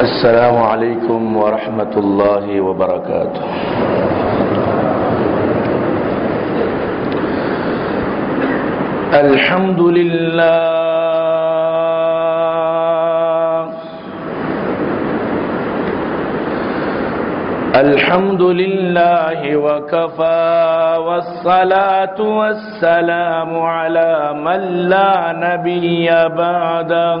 السلام عليكم ورحمة الله وبركاته. الحمد لله. الحمد لله وكفى والصلاة والسلام على من لا نبي بعده.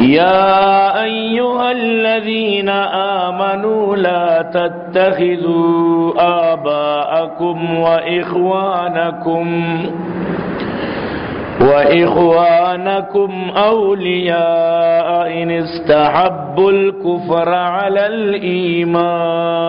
يا أيها الذين آمنوا لا تتخذوا آباءكم وإخوانكم وإخوانكم أولياء إن استحبوا الكفر على الإيمان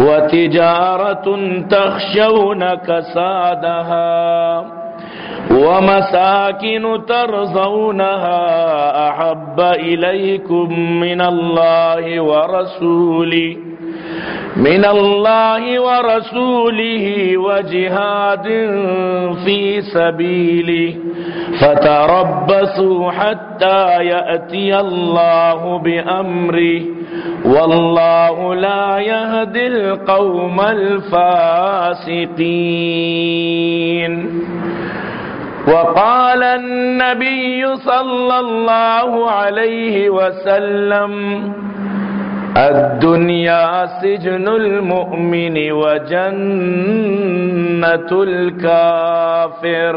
وتجارة تخشون كسادها ومساكن ترضونها أحب إليكم من الله ورسوله من الله ورسوله وجهاد في سبيله فتربصوا حتى يأتي الله بأمره والله لا يهدي القوم الفاسقين. وقال النبي صلى الله عليه وسلم الدنيا سجن المؤمن وجنة الكافر.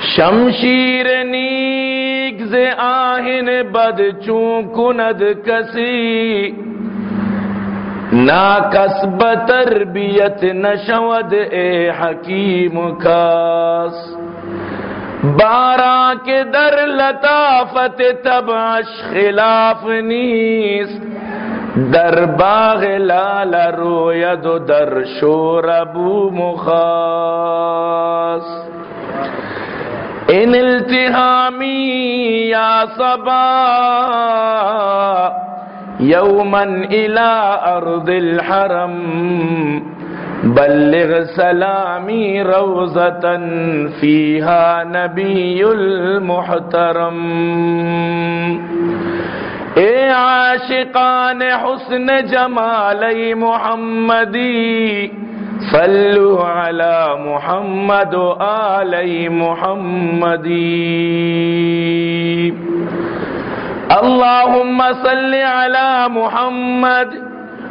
شمشیر نیک ز آہن بد چون کند کسی. نا کسب تربیت نشود اے حکیم کاس. بارہ کے در لطافت تبعش خلاف نیست، در باغ لال روید و در شور ابو مخاص۔ ان التهامي يا صبا يوما إلى أرض الحرم بلغ سلامي روزة فيها نبي المحترم۔ اے عاشقان حسن جمالی محمدی، صلو على محمد آل محمد اللهم صل على محمد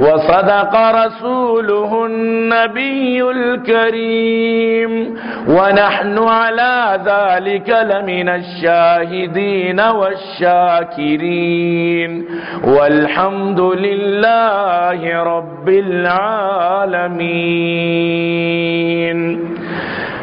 وصدق رسوله النبي الكريم. ونحن على ذلك لمن الشاهدين والشاكرين. والحمد لله رب العالمين.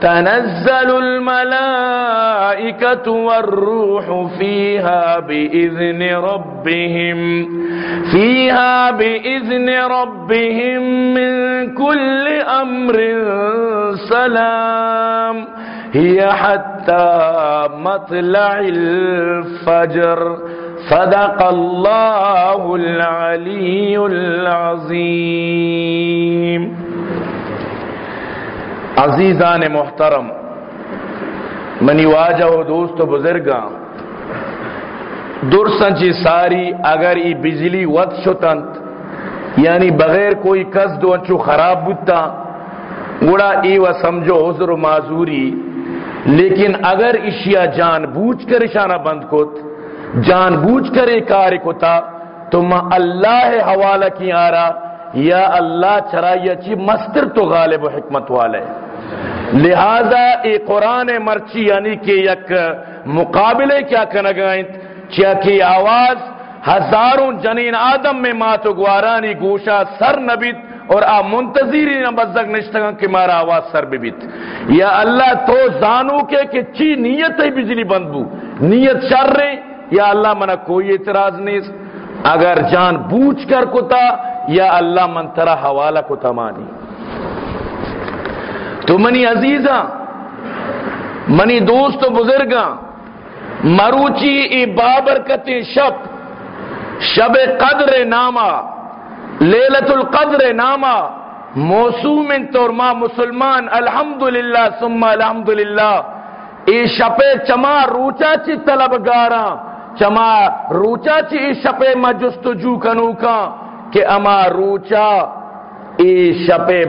تنزل الملائكة والروح فيها بإذن ربهم فيها بإذن ربهم من كل أمر سلام هي حتى مطلع الفجر. صدق الله العلي العظيم. عزیزان محترم، منی واجہ و دوست و بزرگاں درسنچی ساری اگر ای بجلی ود شتنت یعنی بغیر کوئی قصد و انچو خراب بودتا گڑا ای و سمجھو عذر و معذوری، لیکن اگر اشیا جان بوجھ کر اشانہ بند کت، جان بوجھ کر ایک کار کتا، تو ما اللہ حوالہ کی آرا، یا اللہ چرائیہ چی مستر تو غالب و حکمت والے۔ لہذا ای قرآن مرچی یعنی کہ یک مقابلے کیا کنگائیں چیا کی آواز ہزاروں جنین آدم میں ماتو گوارانی گوشا سر نبیت اور آ منتظری نبزک نشتگاں کہ مارا آواز سر بیت یا اللہ تو زانو کے کہ چی نیت ہے بجلی بند بو۔ نیت شر رہے یا اللہ منا کوئی اعتراض نہیں اگر جان بوجھ کر کتا، یا اللہ من ترا حوالہ کتا مانی۔ تو منی عزیزاں منی دوست و بزرگاں، مروچی ای بابرکت شب شب قدر نامہ، لیلت القدر نامہ، موسوم طور ما مسلمان، الحمدللہ ثم الحمدللہ، ای شپے چما روچا چی طلب گارا چما روچا چی ای شپے ما جستجو کنو کا کہ اما روچا ای شپے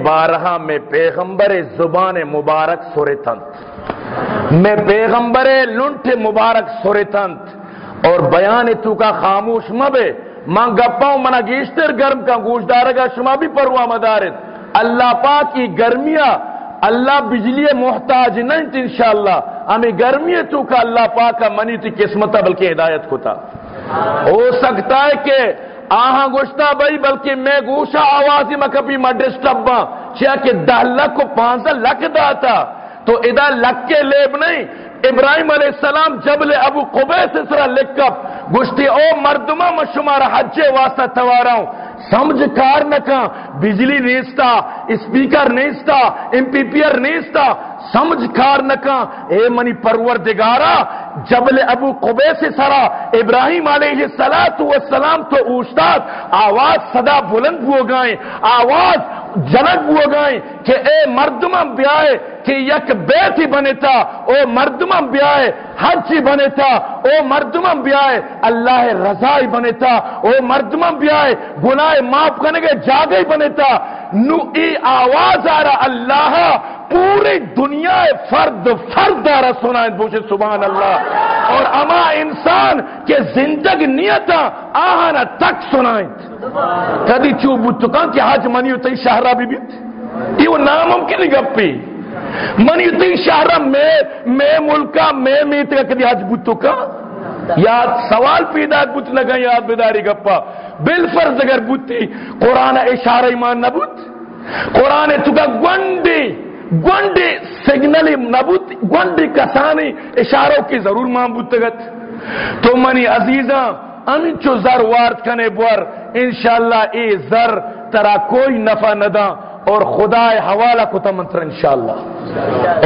میں پیغمبر زبان مبارک سورتنت میں پیغمبر لنٹ مبارک سورتنت اور بیان تو کا خاموش مبے من گپاؤں منا گیشتر گرم کا گوشت دارگا شما بھی پروا مدارت اللہ پاک کی گرمیاں اللہ بجلی محتاج نہیں انشاءاللہ ہمیں گرمی تو کا اللہ پاک کا منی تھی قسمت بلکہ ہدایت کو تھا ہو سکتا ہے کہ آہاں گوشتا بھائی، بلکہ میں گوشا آوازی میں کبھی میں ڈسٹربا کہ دہ لکھ کو پانچ لکھ دا تھا۔ تو ادا لکھ کے لیب نہیں۔ ابراہیم علیہ السلام جبل ابو قبے سے سرا لکھ کب گشتی او مردمہ میں شمارا حجے واسطہ توارا ہوں۔ سمجھ کار نکا بجلی نیستا اسپیکر نیستا امپیپیر نیستا سمجھ کار نکا اے منی پروردگارا جبل ابو قبے سے سرا، ابراہیم علیہ السلام تو اوشتاد آواز صدا بلند ہو گئے آواز جنک ہو گئے کہ اے مردمم بیائے کہ یک بیت ہی بنے تھا او مردمم بیائے حج ہی بنے تھا او مردمم بیائے اللہ رضا ہی بنے تھا او مردمم بیائے گناہ معاف کرنے کے جاگے ہی بنے تھا نو ای آواز آ رہا اللہ، پوری دنیا فرد فرد آ رہا سنائیں پوچھے سبحان اللہ۔ اور اما انسان کے زندگ نیتا آہانا تک سنائیں۔ کدی چو بتکان کہ حج منی تی شہرہ بھی بیت؟ یہ وہ ناممکن گپی۔ منی تی شہرہ میں میں ملکا میں میت کا کدی حج بتکان یاد سوال پیدا بت لگا یاد بیداری گپا؟ بالفرض اگر بوتی قرآن اشارہ ایمان نبوت قرآن تو کا گونڈی گونڈی سگنل نبوت گونڈی کسانی اشاروں کی ضرور مان بوتگت تو منی عزیزاں، انچو زر وارد کنے بور انشاءاللہ اے زر ترا کوئی نفع ندا اور خدا حوالہ کو تمنتر انشاءاللہ۔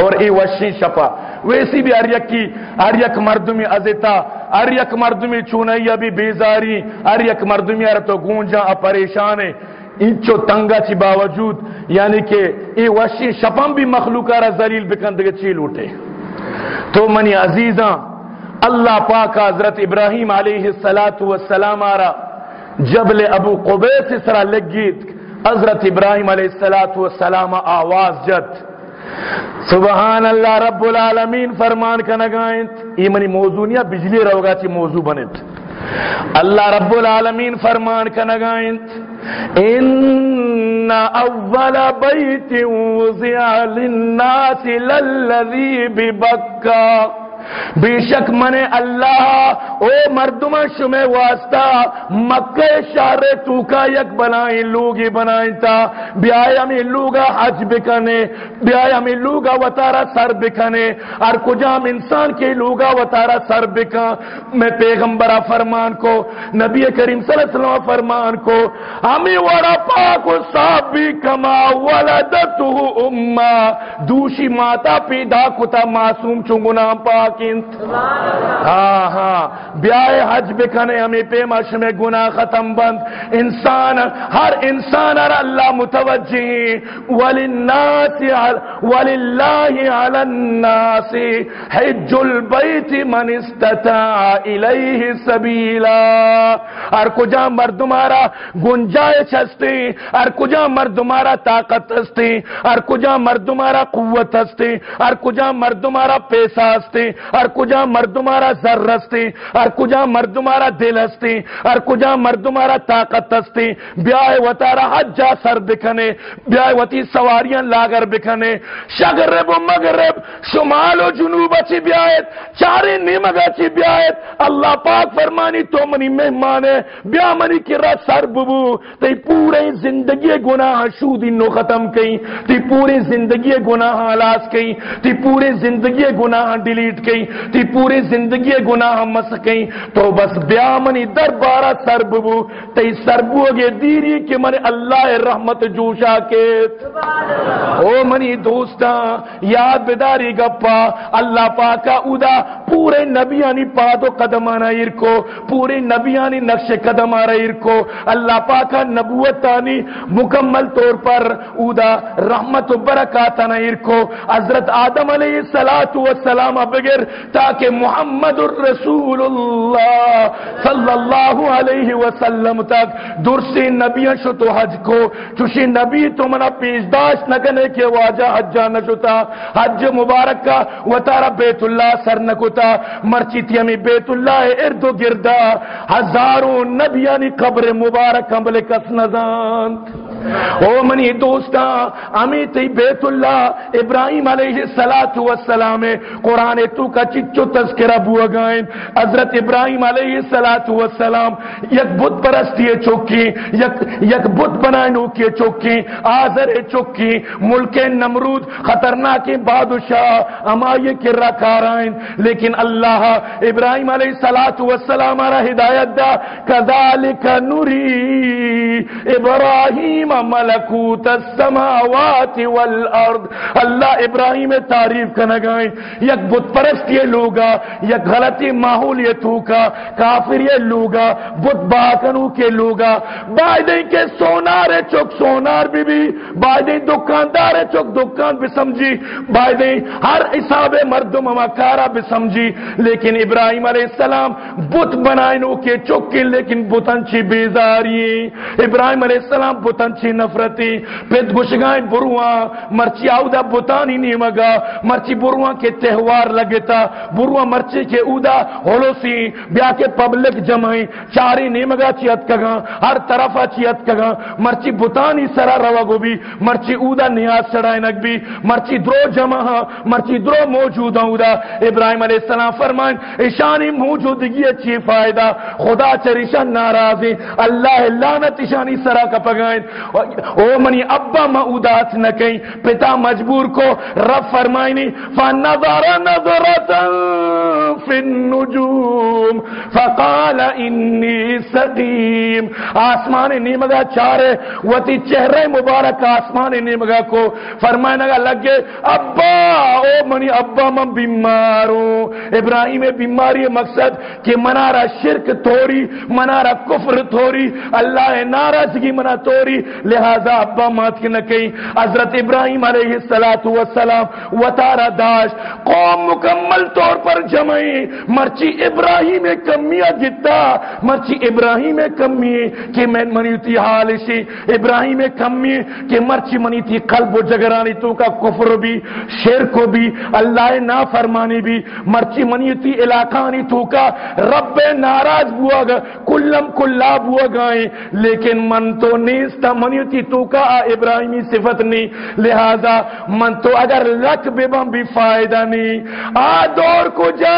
اور اے وشی شپا ویسی بھی اریک کی اریک مردمی ازتا اریک مردمی چونائی بھی بیزاری اریک مردمی ار تو گونجا پریشان ہے انچو تنگا چی باوجود یعنی کہ اے وشی شپم بھی مخلوقہ را ذلیل بکندگی چیل اٹھے تو منی عزیزاں اللہ پاک حضرت ابراہیم علیہ السلام آرا جبل ابو قبے سے سرا لگیت حضرت ابراہیم علیہ السلام آواز جت سبحان اللہ رب العالمین فرمان کا نگائیں یہ منی موضوع نیا، بجلی روگا چی موضوع بنت. اللہ رب العالمین فرمان کا نگائیں ان اول بیت وزع للناس للذی ببکہ بے شک من اللہ، او مردم شمع واسطہ، مکہ شہر تو کا یک بنائیں لوگی بنائیں تا، بیائی ہمیں لوگا حج بکنے، بیائی ہمیں لوگا وطارہ سر بکنے اور کجام انسان کے لوگا وطارہ سر بکا۔ میں پیغمبرہ فرمان کو، نبی کریم صلی اللہ علیہ وسلم فرمان کو، ہمیں وڑا پاک و صاحب بھی کما ولدتو امہ۔ دوشی ماتا پیدا کتا، معصوم چنگنا پاک۔ انت ہاں ہاں۔ بیائے حج بکنے ہمیں پیمش میں گناہ ختم بند۔ انسان، ہر انسان ہر اللہ متوجہ وللناس وللہ علی الناس حج البیت من استطاع الیہ سبیلا اور کجا مردمارا گنجائش ہستے اور کجا مردمارا طاقت ہستے اور کجا مردمارا قوت ہستے اور کجا مردمارا پیسہ ہستے اور کجا مردمارا ذر ہستے اور کجا مردمارا دل ہستے اور کجا مردمارا طاقت ہستے بیائے وطارا حجا سر بکھنے بیائے وطی سواریاں لاگر بکھنے۔ شغرب و مغرب، شمال و جنوب اچھی بیائیت چارے نیمگا چی بیائیت۔ اللہ پاک فرمانی تو منی مہمان ہے، بیا منی کی رات سر ببو۔ تی پورے زندگی گناہ شودی نو ختم کئی تی پورے زندگی گناہ علاس کئی تی پورے زندگی گناہ ڈیلیٹ کئی تی پورے زندگی گناہ مس کئی تو بس بیا منی در بارہ سر ببو تی سر بو گے دیری کہ من اللہ رحمت جوشا کے او منی دوستا، یاد بداری گپا، اللہ پاکا ادا، پورے نبیانی پادو قدم آنا ارکو پورے نبیانی نقش قدم آنا ارکو اللہ پاکا نبوت نبوتانی مکمل طور پر ادا، رحمت و برکات آنا ارکو حضرت آدم علیہ السلام بگر تاکہ محمد الرسول اللہ صلی اللہ علیہ وسلم تک درسی نبیان شو تو حج کو، چوشی نبی تو منا پیشداش نکنے کے واجہ حج حجا نشتا حج مبارک کا وطارہ بیت اللہ سر نکتا مرچی تھی ہمیں بیت اللہ ارد و گردہ، ہزاروں نبیانی قبر مبارک کمبل کس نزان او منی دوستا، امی تی بیت اللہ ابراہیم علیہ السلام، قرآن تو کا چچو تذکرہ بوا گائیں۔ حضرت ابراہیم علیہ السلام یک بت پرستی چوکی یک, یک بت بنائنو کی چوکی آزر چوکی ملک نمرود خطرناک بادشاہ اما یہ کرا کارائیں لیکن اللہ ابراہیم علیہ السلام را ہدایت دا کذالک نوری ابراہیم ملکوت السماوات والارض۔ اللہ ابراہیم تعریف کا نگائیں یک بت پرست یہ لوگا یک غلطی ماحول یہ توکا کافر یہ لوگا، بت باکنو کے لوگا۔ بائدیں کے سونار ہے چک سونار بھی بھی بائدیں دکاندار ہے چک دکان بھی سمجھی۔ بائدیں ہر حساب مردم مکارا بھی سمجھی۔ لیکن ابراہیم علیہ السلام بت بنائنو کے چکی، لیکن بتنچی بیزاری۔ ابراہیم علیہ السلام بتنچی نفرتی۔ پید گشگائیں بروان مرچی آودا بتانی نیمگا۔ مرچی بروان کے تہوار لگتا۔ بروان مرچی کے اودا ہولو سی بیا کے پبلک جمعیں چاری نیمگا چیت کگا، ہر طرفا چیت کگا، مرچی بتانی سرا روا گو بھی مرچی اودا نیاز چڑھائیں نگ بھی مرچی درو جمع ہاں مرچی درو موجود ہوں اودا۔ ابراہیم علیہ السلام فرمائیں اشانی موجودگی اچھی فائدہ، خدا چریشان ناراضی، اللہ لعنت اشانی سرا کا پگائیں او منی ابا معودات نہ کہیں پتا مجبور کو، رب فرمائنی فنظر نظرتا فی النجوم فقال انی سقیم آسمان نیمگا چارے، وتی چہرے مبارک آسمان نیمگا کو فرمائنے گا لگے، ابا، او منی ابا، من بیماروں۔ ابراہیم بیماری مقصد کہ منارا شرک توری منارا کفر توری اللہ ناراضگی منا توری لہذا ابا مات کی نہ کہیں۔ حضرت ابراہیم علیہ السلام وطارہ داشت قوم مکمل مکمل طور پر جمعی۔ مرچی ابراہیم کمی کمیہ جتا مرچی ابراہیم کمی کہ میں منیتی حال سی ابراہیم کمی کہ مرچی منیتی قلب و جگرانی تو کا کفر بھی، شرک بھی، اللہ نا فرمانی بھی۔ مرچی منیتی علاقانی تو کا رب ناراض بوا گا، کلم کلا بوا گائیں۔ لیکن من تو نیستا منیتی تو کا ابراہیمی صفت نہیں لہذا من تو اگر لک بے بھی فائدہ نہیں آ دور کو جا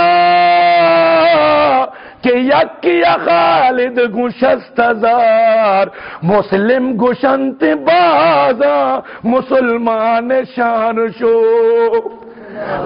کہ یکی خالد گشست ہزار مسلم گشنت بازا مسلمان شان شو۔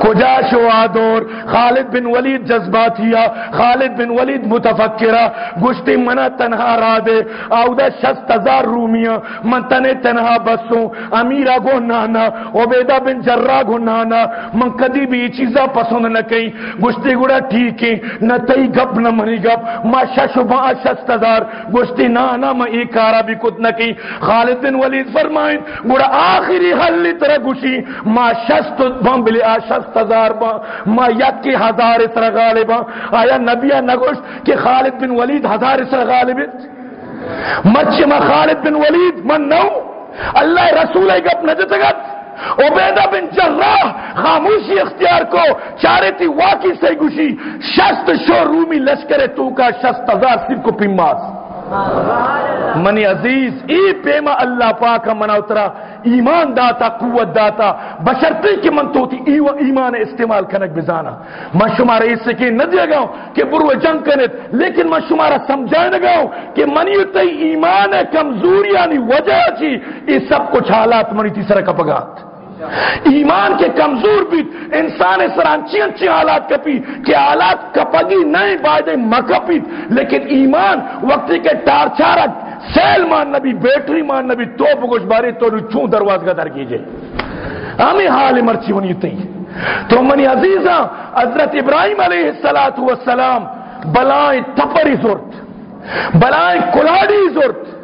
کجا شو آدور؟ خالد بن ولید جذباتیا خالد بن ولید متفکرہ، گشتی منا تنہا را دے، آودہ شست ہزار رومیاں، من تنے تنہا بسوں، امیرہ گو نانا، عبیدہ بن جرہ گو نانا، من کدی بھی چیزا پسند نہ کئی گشتی گوڑا ٹھیک ہے نہ تئی گپ نہ منی گپ، ما شش با شست ہزار، گشتی نانا ما ایک کارا بھی کت نہ کئی خالد بن ولید فرمائیں گوڑا آخری حل طرح گشی ما شست بم بلی شست ہزار با ما یکی ہزار اسر غالبا آیا نبی نگوش کہ خالد بن ولید ہزار اسر غالب مچ ما خالد بن ولید، من نو؟ اللہ رسول گپ نجتگت عبیدہ بن جراح خاموشی اختیار کو چارے تھی واقعی سے گوشی، شست شو رومی لشکر تو کا شست ہزار صرف کو پیماس منی عزیز، ای پیما اللہ پاک منا اترا، ایمان داتا، قوت داتا، بشرطی کی من تو تھی ایو ایمان استعمال کنک بزانا۔ من شمارا اس سے کہ نہ دیا گاؤں کہ برو جنگ کنت، لیکن من شمارا سمجھائے نہ گاؤں کہ منی تی ایمان کمزوری یعنی وجہ چی یہ سب کچھ حالات منی تیسرا کپگات ایمان کے کمزور بھی انسان سرانچی اچھی حالات کپی کہ حالات کپگی نہیں بائدے مکپی لیکن ایمان وقتی کے ٹارچارک سیل مان نبی، بیٹری مان نبی تو بگوش باری تو چون درواز کا در کیجیے۔ ہمیں حال مرچی ہونی تی تو منی عزیزاں حضرت ابراہیم علیہ السلام بلائیں تپری زورت بلائیں کلاڑی زورت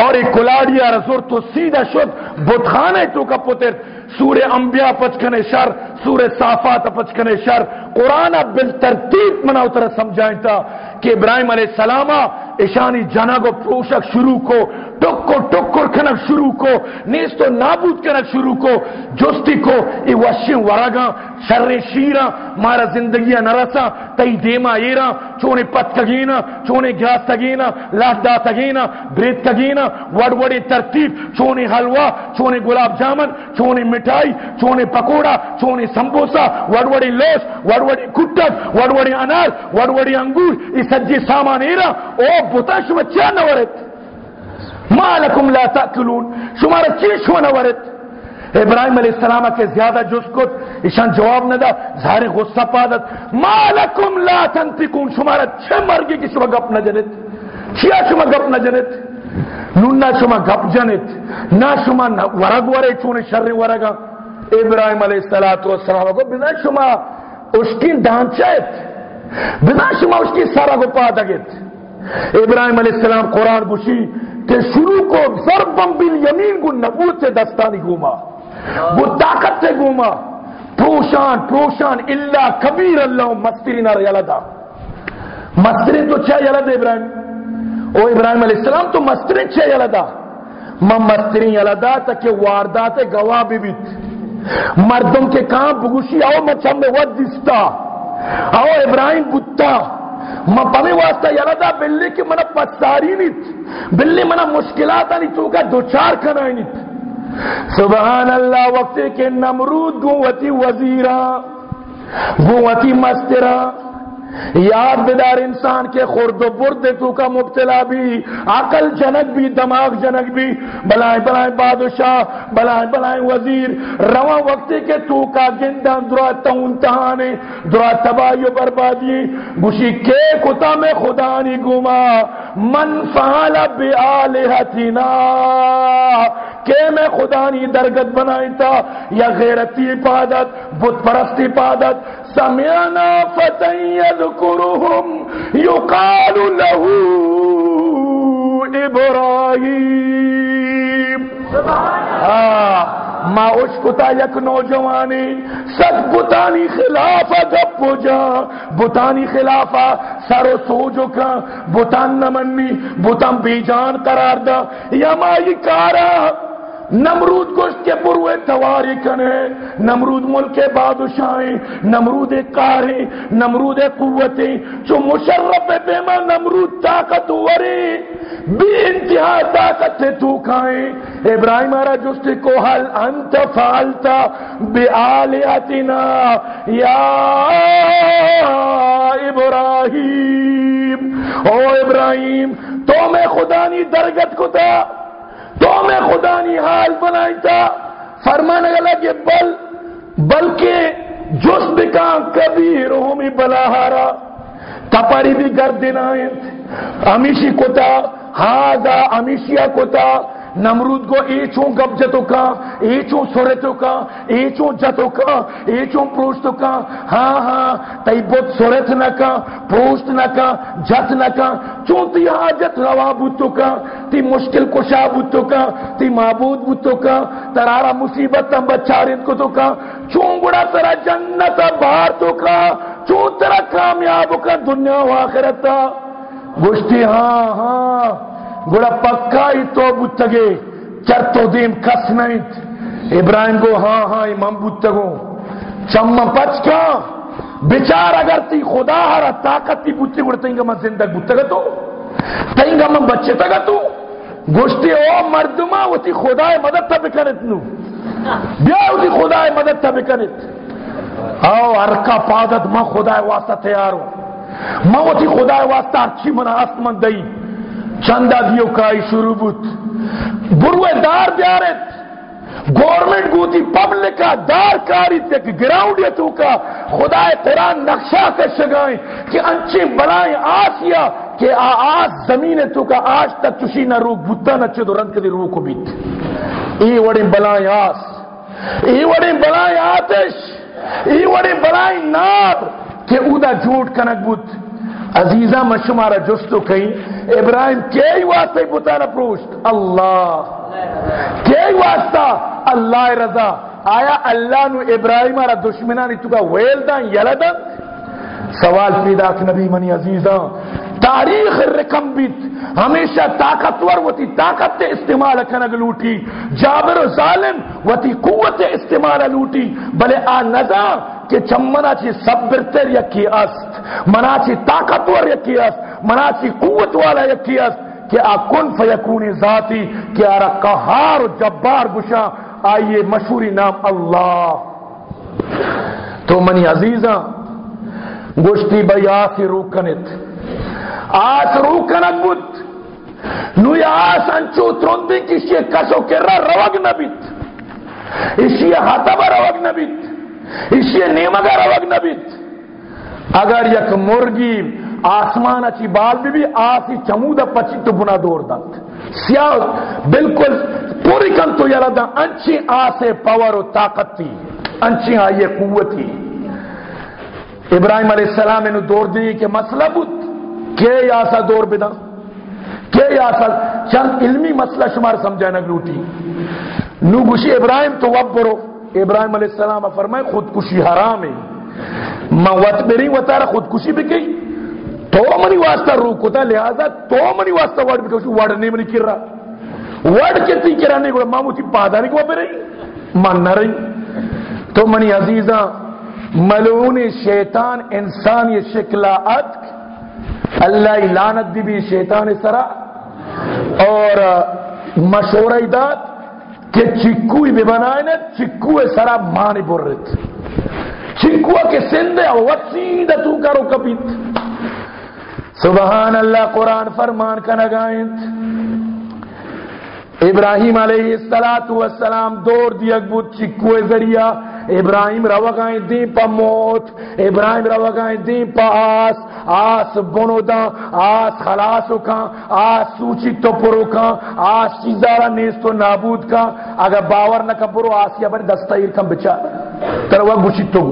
اور ایک رسور رسول تو سیدھا شد، بتخانے تو کا پتر سور انبیاء پچکنے شر سور صافات پچکنے شر، قرآن بالترتیب منا اترا سمجھائیں تا کہ ابراہیم علیہ السلامہ اشانی جنا کو پروشک شروع کو، ٹکو ٹکر کھنک شروع کو، نیست و نابود کنک شروع کو، جستی کو، ای وشن ورگا شر شیرا مارا زندگی نرسا تی دیما ایرا، چونے پت تگینا، چونے گیاس تگینا لاڈا تگینا، بریت تگینا، وڑ وڑی ترتیب، چونے حلوہ، چونے گلاب جامن، چونے مٹھائی، چونے پکوڑا، چونے سمبوسا، وڑ وڑی لوش وڑ وڑی کٹک، وڑ وڑی انار، وڑ وڑی انگور اس سجی سامان ایرا، او بتا شما چیا نورت مالکم لا تاکلون شمارا چیز شما نورت ابراہیم علیہ السلام کے زیادہ جس کو ایشان جواب نہ دا ظاہر غصہ پادت. مالکم لا تنتقون شمارا چھ مرگی کی شما گپ نہ جنت چیا شما گپ نہ جنت نونا شما گپ جنت نہ شما ورگ ورے چونے شر ورگا. ابراہیم علیہ السلام کو بنا شما اس کی ڈانچت بنا شما اس کی سارا کو پا پادگت ابراہیم علیہ السلام قرآن بشی کہ شروع کو ضربم بالیمین کو نبوت سے دستانی گھوما وہ طاقت سے گھوما پروشان پروشان اللہ کبیر اللہ مسترین یلدا۔ مسترین تو چھ یلد ابراہیم؟ او ابراہیم علیہ السلام تو مسترین چھ یلدا۔ من مسترین یلدا تک واردات گواہ بھی بیت۔ مردم کے کام بگوشی آؤ مچھم میں ود دستا آؤ ابراہیم بتا ما پمی واسطہ یلدا بلی کی منا پساری نیت، بلی منا مشکلات آنی تو کا دوچار کنائی نیت۔ سبحان اللہ، وقتی کے نمرود گوتی وزیرا گوتی مسترہ یاد بدار انسان کے خورد و برد تو کا مبتلا بھی، عقل جنک بھی، دماغ جنک بھی۔ بلائیں بلائیں بادشاہ بلائیں بلائیں وزیر۔ رواں وقتی کے تو کا گندہ، درا تہانے، درا تباہی و بربادی۔ گوشی کے کتا میں خدا نہیں گما من فعل بی آلہتنا کہ میں خدا نہیں درگت بنائی تھا یا غیرتی عبادت بت پرستی عبادت سمعنا فتن يذكرهم يقال له ابراہیم ما اشکتا یک نوجوانی سچ بتانی خلافا گپ ہو جا، بتانی خلافا سر و سوجو کا بتان نمنی، بتان بیجان قرار دا، یا ما یہ کارا نمرود گوشت کے پروے تواری کنے، نمرود ملک بادشاہیں نمرود کاریں نمرود قوتیں جو مشرف بیما نمرود طاقت وری بی انتہا طاقت سے تو کھائیں ابراہیم آرہ جست کو حل انت فعلتا بی آلیتنا یا ابراہیم، او ابراہیم، تو میں خدا نی درگت کو تھا تو میں خدا نی حال بنائی تھا۔ فرمانے گلا کہ بل، بلکہ جس بکا کبھی رومی بلاہارا تپاری بھی گردن آئیں امیشی کتا ہاضا امیشیا کتا نمرود کو ایچوں گب جتو کا، ایچوں سورتو کا، ایچوں جتو کا، ایچوں پروشتو کا۔ ہاں ہاں تی بہت سورت نہ کا، پروشت نہ کا، جت نہ کا۔ چون تی حاجت ہاں روا بوتو کا، تی مشکل کشا بوتو کا، تی معبود بوتو کا، ترارا مصیبت تم بچارت کو تو کا۔ چون گڑا ترا جنت بار تو کا، چون ترا کامیاب کا دنیا و آخرتا گوشتی ہاں ہاں۔ گوڑا پکا ہی تو بتگے چر تو دیم کس نہیں۔ ابراہیم کو ہاں ہاں امام بتگو چم پچ کا۔ بچار اگر تی خدا ہرا طاقت تی بوتے گوڑا تینگا من زندگ بتگا تو۔ تینگا من بچے تگا تو۔ گوشتی او مردما وہ تی خدا مدد تا بکنت نو۔ بیا وہ تی خدا مدد تا بکنت۔ او ارکا پادت من خدا واسطہ تیارو من وہ تی خدا واسطہ اچھی من آسمان دئی۔ چندہ دیو کائی شروع بوت بروے دار دیارت گورنمنٹ گوتی پبلکا دار کاری تک گراؤنڈ یہ تو کا خدا قرآن نقشہ کے شگائیں کہ انچی بلائیں آسیا کہ آس زمین تو کا آج تک چشی نہ روک بوتا نہ چدو رنگ دی روح کو بیت. ای وڑی بلائیں آس. ای وڑی بلائیں آتش. ای وڑی بلائیں نار کہ اودا جھوٹ کنک بوت عزیزہ مشمارا جستو کہیں، ابراہیم، کئی واسطے بتانا پروشت؟ اللہ۔ کئی واسطہ اللہ رضا۔ آیا اللہ نو ابراہیم آرہ دشمنانی تو کا ویل دان یلدن سوال پیدا کہ نبی منی عزیزہ، تاریخ رکم بیت، ہمیشہ طاقتور وتی طاقت استعمال کنگ لوٹی، جابر و ظالم وتی قوت استعمال لوٹی، بلے آ نظا کہ چمنا چی صبرتر یکی است منا چی طاقتور یکی است منا چی قوت والا یکی است کہ آ کن فیکونی ذاتی کہ آرہ قہار و جبار گشا، آئیے مشہوری نام اللہ۔ تو منی عزیزہ گوشتی بھائی آسی روکنت آس روکنت بود نوی آس انچو تروندی کسی کسو کرا روگ نبیت اسی حتب روگ نبیت۔ اسی نیمگا روگ نبیت اگر یک مرگی آسمان اچھی بال بھی بھی آسی چمودہ پچی تو بنا دور دنت سیاہ، بالکل پوری کن تو یلا دا۔ انچی آسے پاور و طاقت تھی انچی آئیے قوت تھی ابراہیم علیہ السلام انہوں دور دی کہ مسئلہ بود۔ کہ یاسا دور بدا؟ کہ یاسا چند علمی مسئلہ شمار سمجھانا گلوٹی۔ نو گوشی ابراہیم تو وب برو۔ ابراہیم علیہ السلام فرمائے، خودکشی حرام ہے۔ میں وط بری وطارا خودکشی بھی کی، تو منی واسطہ روکو تا، لہذا تو منی واسطہ وڑ بھی کشی وڑ نہیں منی کر رہا وڑ کتی کرانے گوڑا مامو تھی پادانی کو پہ رہی، من نہ رہی۔ تو منی عزیزہ ملعون شیطان انسان یہ شکلہ شکلاعت اللہ لانت دی بھی شیطان سرا، اور مشورہ داد۔ کہ چکوی بھی بنائے نا سرا مانی برت چکوہ کے سندے وسید تو کرو کبیت سبحان اللہ قرآن فرمان کا نگائیں ابراہیم علیہ السلام دور دیا بود چکوے ذریعہ ابراہیم روگائیں دی پا موت ابراہیم روگائیں دی پا آس آس بنو دا آس خلاصو کا آس سوچی تو پرو کا آس چیزارا نیستو نابود کا اگر باور نہ کپرو آسیا بر دستائر کم بچا تروا گوشی تو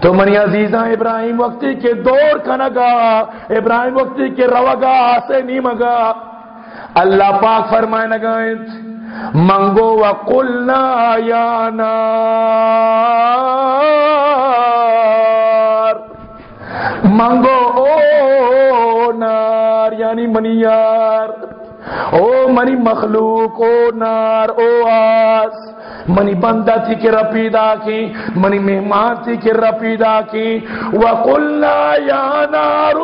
تو منی عزیزاں ابراہیم وقتی کے دور کنگا ابراہیم وقتی کے روگا آسے نیمگا اللہ پاک فرمائے نگائیں منگو و قلنا یا نار منگو او نار یعنی منی یار او منی مخلوق او نار او آس منی بندہ تھی کہ رپیدہ کی منی مہمان تھی کہ رپیدہ کی وَقُلْنَا يَا نَارُ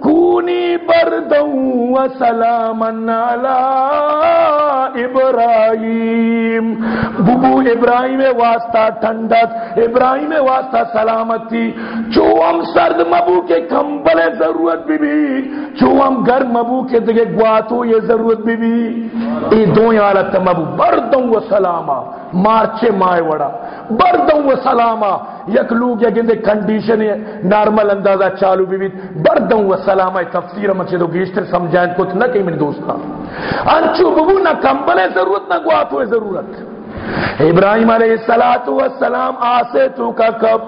کونی بردوں و سلامن علی ابراہیم۔ ببو ابراہیم واسطہ ٹھنڈت ابراہیم واسطہ سلامتی۔ چو ہم سرد مبو کے کمبل ضرورت بھی بھی۔ چو ہم گرم مبو کے دگے گواتو، یہ ضرورت بھی بھی۔ ای دو حالت مبو بردوں و سلامہ مارچے مائے وڑا۔ بردوں و سلامہ۔ یک لوگ یا گندے کنڈیشن نارمل اندازہ چالو بھی بردوں و سلامہ۔ تفسیر مچے دو گیشتر سمجھائیں۔ کچھ نہ کہیں میری دوستا ہاں۔ انچو ببو نہ کمبلے ضرورت، نہ گواتو ضرورت۔ ابراہیم علیہ السلام آسے تو کا کب۔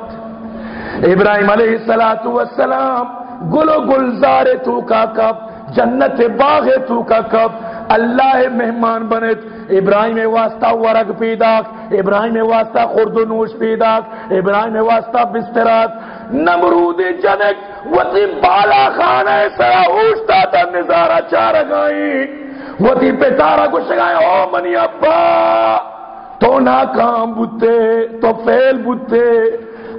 ابراہیم علیہ السلام گلو گلزار تو کا کب۔ جنت باغ تو کا کب۔ اللہ مہمان بنت ابراہیم واسطہ ورگ پیداک ابراہیم واسطہ خرد و نوش پیداک ابراہیم واسطہ بسترات۔ نمرود جنک، وطی بالا خانہ سرا اوشتا تا نظارہ چار گائی۔ وطی پیتارا کو شگائیں او منی ابا، تو ناکام بوتے، تو فیل بوتے۔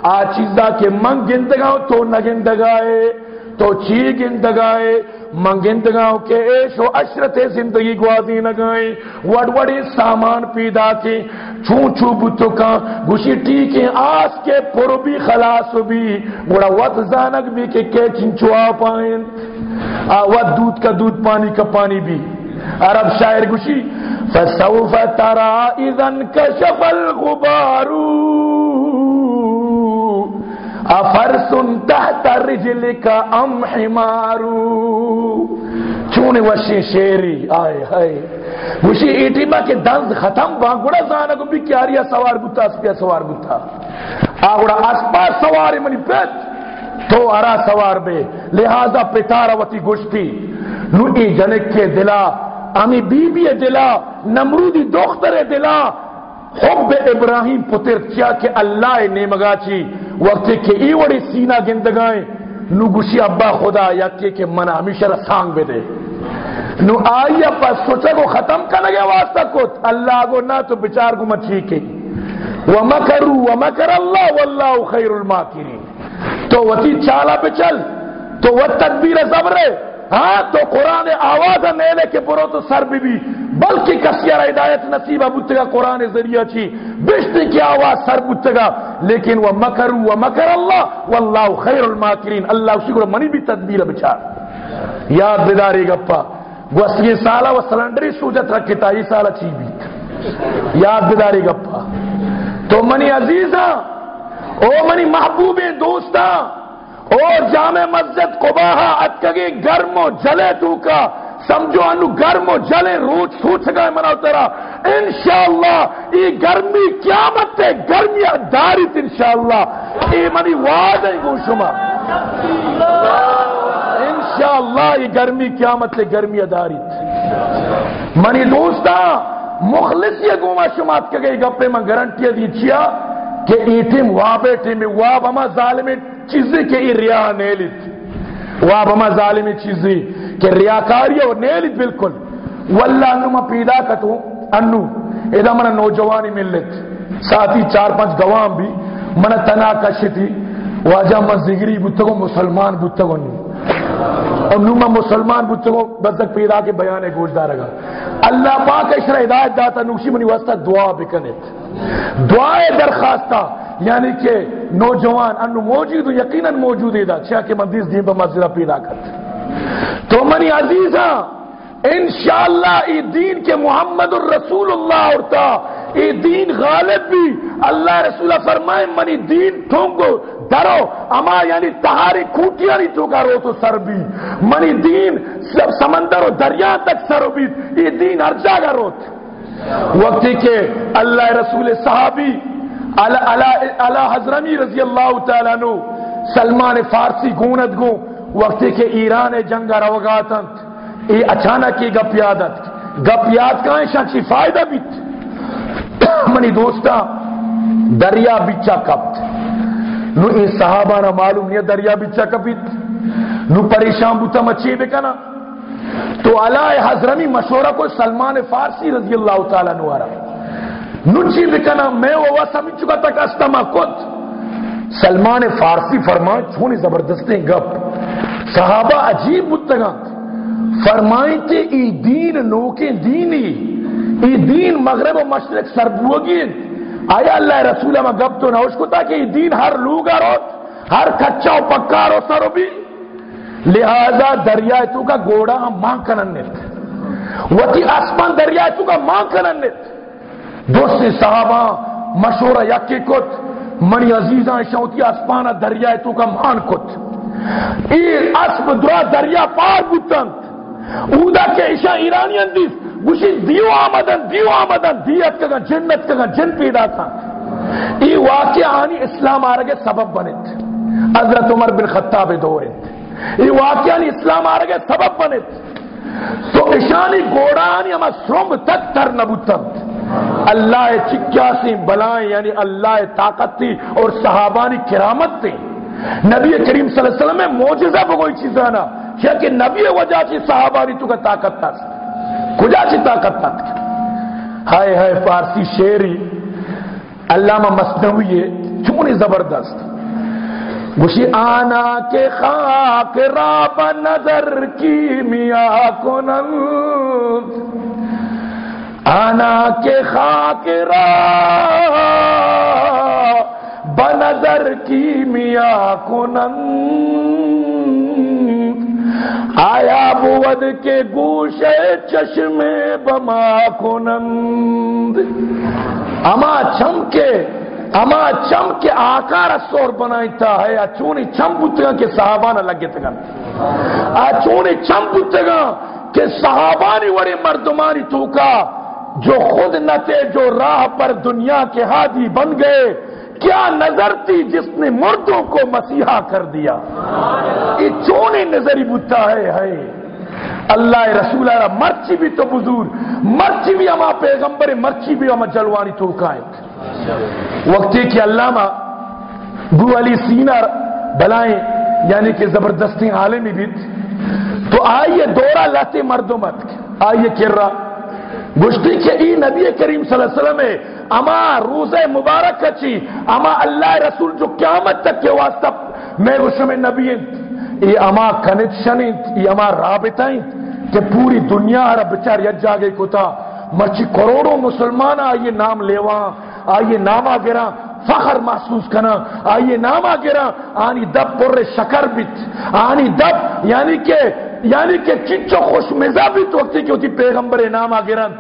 آ چیزا کے منگ گندگاؤ تو نہ گندگائے، تو چی گندگائے۔ منگندگاؤں کے ایش و عشرت زندگی گوازی نگائیں وڑ وڑی سامان پیدا کے چھون چھو بتو کا گوشی ٹیکیں۔ آس کے پرو بھی خلاص بھی۔ بڑا وقت زانک بھی کہ کے چنچو آ پائیں۔ آوات دودھ کا دودھ، پانی کا پانی بھی۔ عرب شاعر گوشی، فسوف ترا اذن کشف الغبارو افرس تحت رجلک ام حمارو چون وشی شیری، آئے ہائے وشی ایٹی با کے دنز ختم با گوڑا زانا کو بھی کیاریا سوار بوتا اسپیا سوار بوتا آگوڑا اسپا سواری منی پیت، تو ارا سوار بے۔ لہذا پتارا وتی گشتی نو ای جنک کے دلا، امی بی بی دلا، نمرودی دختر دلا حب ابراہیم پتر کیا کہ اللہ نے مگاچی وقت کہ ای وڑی سینہ گندگائیں، نو گوشی ابا خدا یا کہ کہ من ہمیشہ رسانگ بے دے نو آئی ابا سوچے کو ختم کرنے گیا واسطہ کت، اللہ کو نہ تو بچار کو مچھی کے۔ ومکرو، ومکر اللہ، واللہ خیر الماکرین۔ تو وتی چالا پہ چل، تو وہ تدبیر زبرے۔ ہاں تو قرآن آواز نیلے کے پرو تو سر بھی بھی بلکہ کسیار ہدایت نصیبہ بتگا قرآن ذریعہ چی بشتی کی آواز سر بتگا لیکن وہ مکر و مکر اللہ، واللہ خیر الماکرین۔ اللہ شکر منی بھی تدبیر بچار۔ یاد بداری گپا۔ گوستی سالہ و سلنڈری سوجت رکھتا یہ سالہ چی بھی۔ یاد بداری گپا۔ تو منی عزیزہ، او منی محبوب دوستہ اور جامع مسجد قباہا اتکگی گرم و جلے تو کا، سمجھو انو گرم و جلے روچ سوچ گئے مناو تیرا۔ انشاءاللہ یہ گرمی قیامت تے گرمی داریت انشاءاللہ۔ یہ منی وعد ہے گو شما۔ انشاءاللہ یہ گرمی قیامت تے گرمی داریت منی دوستا، مخلص یہ گوما شما اتکگی، گپے من گرنٹی دی چیا کہ ایٹیم وابے ٹیمی واب اما ظالمی چیزی کہ ای ریا نیلیت واب اما ظالمی چیزی کہ ریاکاری اور نیلیت بالکل. واللہ انو ما پیدا کتو، انو ادا منا نوجوانی ملت. ساتھی چار پانچ گوام بھی، منا تنا کشتی واجہ من زگری بتگو مسلمان بتگو نو انو ما مسلمان بتگو بزدک پیدا کے بیانے گوشدار رگا اللہ پاک اشرا ہدایت داتا نوشی منی واسطہ دعا بکنت دعائے درخواستہ یعنی کہ نوجوان انو موجود یقیناً موجود ہے دا چھا کہ مندیس دین پہ مسجدہ پیدا کرت تو منی عزیزہ ہاں، انشاءاللہ ای دین کے محمد الرسول اللہ اورتا ای دین غالب بھی، اللہ رسول فرمائے، منی دین ٹھونگو درو اما یعنی تہاری کھوٹیاں نہیں تو رو تو سر بھی۔ منی دین سب سمندر و دریا تک سر بھی ای دین ہر جاگہ روت۔ وقتی کہ اللہ رسول صحابی علا حضرمی رضی اللہ تعالیٰ نو سلمان فارسی گونت گو وقتی کہ ایران جنگا روگاتن۔ ای اچانک کی گپ یادت گپ یاد کہیں شخصی فائدہ بیت۔ منی دوستا دریا بچا کپت۔ نو ای صحابہ نا معلوم نہیں دریا بچا کپت نو پریشان بوتا مچی بکنا تو علائے حضرمی مشورہ کو سلمان فارسی رضی اللہ تعالیٰ نوارا نو چی بکنا میں وہ سمجھ چکا تک استما کت. سلمان فارسی فرمائے چھونی زبردستی گپ. صحابہ عجیب بتگا فرمائیں تے ای دین نوکے دینی. ای دین مغرب و مشرق سربوگی آیا اللہ رسولہ میں گپ تو نوش کو تا کہ ای دین ہر لوگا روت ہر کچا و پکا رو سرو بھی۔ لہذا دریائے تو کا گوڑا ماں کننت وتی آسمان دریائے تو کا ماں کننت دوستی صحابہ مشورہ یکی کت، منی عزیزان شوتی اسپانا دریائے تو کا مان کت۔ ای اسب درا دریا پار بوتن۔ اودا کے عشاء ایرانیان دیس گوشی دیو آمدن دیو آمدن، دیت کا جنت کا جن پیدا تھا۔ ای واقع آنی اسلام آرگے سبب بنت۔ حضرت عمر بن خطاب دوئت ای واقع آنی اسلام آرگے سبب بنت۔ تو اشانی گوڑانی اما سرم تک تر نبوتن۔ اللہ چکیاسی بلائیں یعنی اللہ طاقت تھی اور صحابانی کرامت تھی نبی کریم صلی اللہ علیہ وسلم میں موجزہ بگوئی چیز آنا کیا کہ نبی وجہ چی صحابانی تو کا طاقت تھا۔ کجا چی طاقت تھا ہائے ہائے فارسی شیری علامہ مصنوی ہے چونی زبردست۔ گوشی آنا کے خاک راب نظر کی میاں کنند۔ آنا کے خاک را بنظر کی میاں کنن آیا بود کے گوشے چشمے بما کنند؟ اما چم کے اما چم کے آکار سور بنائیتا ہے اچونی چم بتگا کے صحابانہ لگے تگا اچونی چم بتگا کہ صحابانی وڑی مردمانی توکا جو خود نہ تھے، جو راہ پر دنیا کے ہادی بن گئے۔ کیا نظر تھی جس نے مردوں کو مسیحا کر دیا؟ یہ چونی نظری بتا ہے ہے اللہ رسول اللہ مرچی بھی تو بزور مرچی بھی ہما پیغمبر، مرچی بھی ہما جلوانی تو کائیں۔ وقتی کہ علامہ گو علی سینہ بلائیں یعنی کہ زبردستی عالمی بھی۔ تو آئیے دورہ لاتے مردوں مت۔ آئیے کر رہا گشتی کے ای نبی کریم صلی اللہ علیہ وسلم ہے اما روز مبارک کچی اما اللہ رسول جو قیامت تک کے واسطہ میں گشم نبی ای اما کنیکشن ای اما رابطہ کہ پوری دنیا ہر بچار یج جاگے کو تھا مرچی کروڑوں مسلمان آئیے نام لیوا آئیے نامہ گرا فخر محسوس کرنا آئیے نامہ گرا آنی دب پر شکر بیت، آنی دب یعنی کہ یعنی کہ چچو خوش مزا بھی تو وقتی ہوتی پیغمبر نام آگرن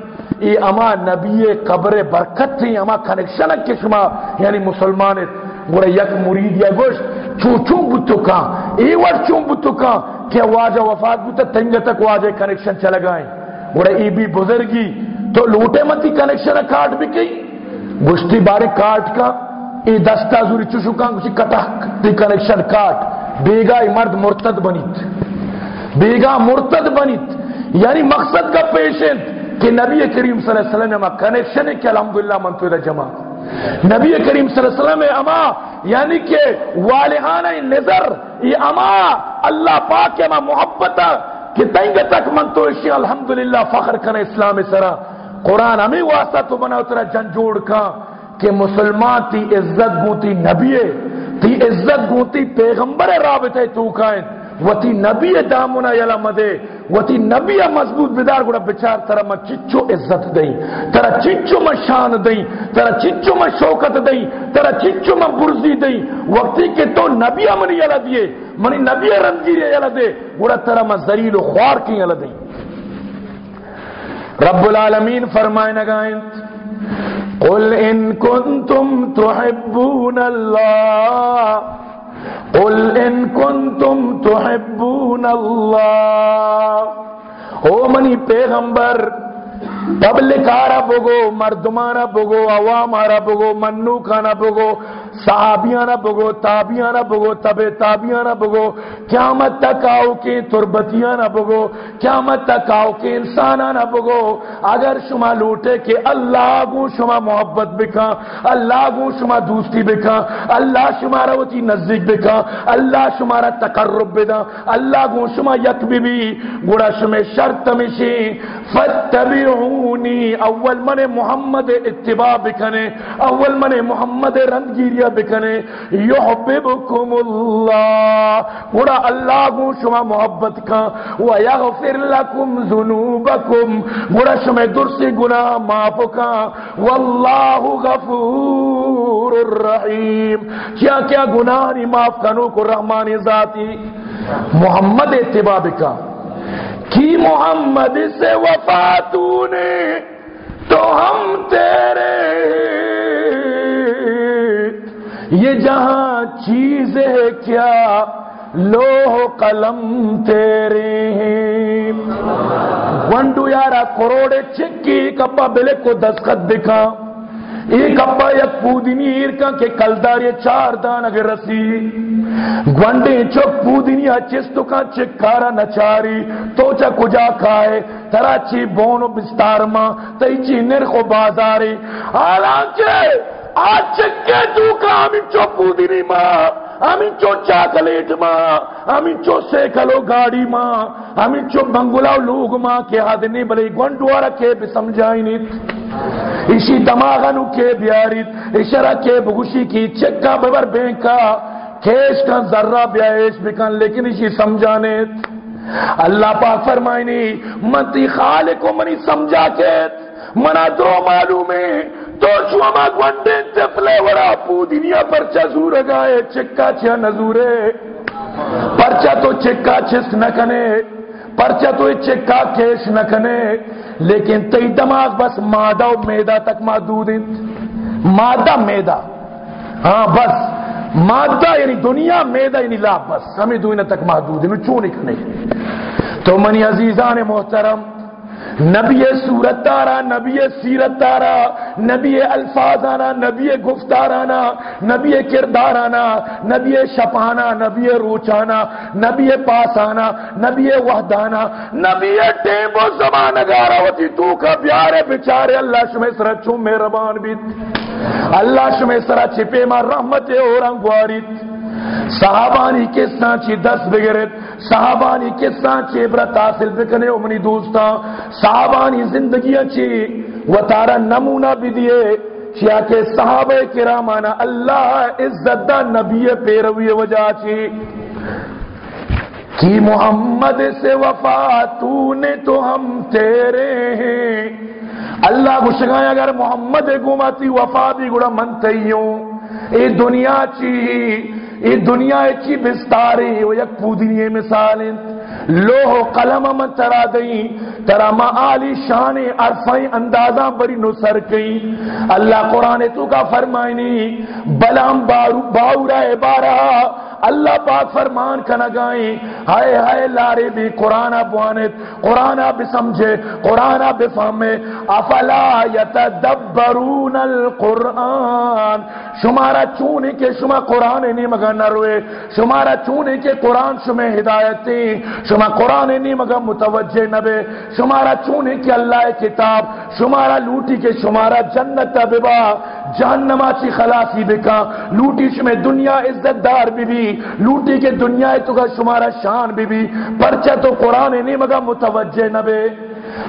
ای اما نبی قبر برکت تھی، اما کنکشن کشما یعنی مسلمان گوڑا یک مرید یا گوش چون چون بتو کان ای وقت چون بتو کان کہ واجہ وفات بتا تنگ تک واجہ کنکشن چلا گائیں گوڑا ای بھی بزرگی، تو لوٹے متی کنکشن کارٹ بھی کی گشتی بارے کارٹ کا، ای دستا زوری چوشو کان گوشی کٹا تی کنکشن کارٹ بیگا ای مرد مرتد بنیت۔ بیگا مرتد بنیت۔ یعنی مقصد کا پیشنت کہ نبی کریم صلی اللہ علیہ وسلم اما کنیکشن ہے کہ الحمدللہ منتو جمع نبی کریم صلی اللہ علیہ وسلم اما یعنی کہ والہانہ نظر یہ اما اللہ پاک اما محبت کہ تنگ تک منتو اشی الحمدللہ فخر کن اسلام سرا. قرآن ہمیں واسطہ تو بنا اترا جن جوڑ کا کہ مسلمان تی عزت گوتی نبی تی عزت گوتی پیغمبر رابطہ تو کائن وتی نبی دامنا یلا مدے وتی نبی مضبوط بدار گڑا بچار، ترا ما چچو عزت دئی ترا چچو ما شان دئی ترا چچو ما شوکت دئی ترا چچو ما برزی دئی وقتی کہ تو نبی من یلا دیے منی نبی رنجی یلا دے، گڑا ترا ما ذلیل و خوار کی یلا دئی رب العالمین فرمائے نگائیں قل ان کنتم تحبون اللہ قل ان کنتم تحبون اللہ او منی پیغمبر، پبلک آرہ بگو مردمانہ بگو، عوام آرہ بگو، منو کھانا بگو صحابیانا بگو تابیانا بگو تب تابیانا بگو قیامت تک آؤ کے تربتیانا بگو قیامت تک آؤ کے انسانانا بگو اگر شما لوٹے کہ اللہ گو شما محبت بکا اللہ گو شما دوستی بکا اللہ شما روتی نزدیک بکا اللہ شمارا تقرب بدا اللہ گو شما یک بی بی گوڑا شما شرط مشی فتبعونی اول من محمد اتباع بکنے اول من محمد رندگیریا بکنے یحببکم اللہ گوڑا اللہ گو شما محبت کا، ویغفر لکم ذنوبکم گوڑا شما درسی گناہ معاف کا۔ واللہ غفور الرحیم۔ کیا کیا گناہ نہیں معاف کنو کو رحمان ذاتی؟ محمد اتباع بکا۔ کی محمد سے وفاتو نے، تو ہم تیرے یہ جہاں چیز ہے کیا؟ لوہ قلم تیرے ہیں۔ ونڈو یارا کروڑے چکی کپا بلے کو دستخط دکھا۔ ایک ابا یک پودنی ایرکا کے کلدار یہ چار دان اگر رسی۔ گونڈے چک پودنی چستو کا چکارا نچاری۔ تو چا کجا کھائے؟ ترا چی بونو بستار ماں تی نرخو بازاری۔ حالانچہ آج چکے تو کا ہمیں چو پودنی ماں ہمیں چو چاکلیٹ ماں ہمیں چو سیکلو گاڑی ماں ہمیں چو بنگلاو لوگ ماں کے حد نہیں بلے گونڈوارا کے بھی چکا ببر کھیش کا ذرہ بیائش بکن لیکن اسی سمجھانے۔ اللہ پاک فرمائنی منتی خالق کو منی سمجھا کے۔ منا دو معلوم ہے تو شوما گونڈے چپلے وڑا پو دنیا پرچا زور گائے، چکا چیا نزورے۔ پرچا تو چکا چس نہ کنے پرچا تو چکا کیش نہ کنے۔ لیکن تی دماغ بس مادہ و میدہ تک محدود مادہ میدہ۔ ہاں بس مادہ یعنی دنیا، میدہ یعنی لا، بس ہمیں دنیا تک محدود ہیں چون کنے۔ تو منی عزیزان محترم نبی صورت تارا، نبی سیرت تارا، نبی الفاظ آنا نبی گفتارانا، نبی کردارانا، نبی شپانا، نبی روچانا، نبی پاسانا، نبی وحدانا، نبی ٹیم و زمان گارا ہوتی تو کا پیارے بچارے، اللہ شمی سر چھو مہربان بیت، اللہ شمی سر چھپے ماں رحمت اور انگواریت۔ صحابانی قصہ چی دس بگرت صحابانی قصہ چی عبرت حاصل بکنے؟ امنی دوستا، صحابانی زندگی چی و تارا نمونہ بھی دیے کیا کہ صحابہ کرامانا اللہ عزت دا نبی پیروی وجہ چی۔ کی محمد سے وفا تو نے تو ہم تیرے ہیں۔ اللہ کو شگائیں اگر محمد گماتی وفا بھی گڑا منتیوں اے دنیا چی یہ دنیا اچھی بستاری وہ یک پودنی مثال لوہ قلم من ترا دئی ترا ما آلی شان عرفائیں اندازہ بری نصر کئی۔ اللہ قرآن تو کا فرمائنی، بلام باورا بارہ اللہ پاک فرمان کا نگائیں ہائے ہائے لارے بھی قرآن بوانت قرآن بھی سمجھے، قرآن بھی فہمے۔ افلا یتدبرون القرآن۔ شمارا چونے کے شما قرآن نہیں مگا نروے شمارا چونے کے قرآن شمیں شما ہدایتی شما قرآن نہیں، مگر متوجہ نبے شمارا چونے کے اللہ کتاب، شمارا لوٹی کے شمارا جنت ببا۔ جہنما چی خلاصی بکا۔ لوٹی شمیں دنیا عزت دار بی بی لوٹی کے دنیا تو کا شمارا شان بی بی پرچہ تو قرآن نہیں، مگر متوجہ نبے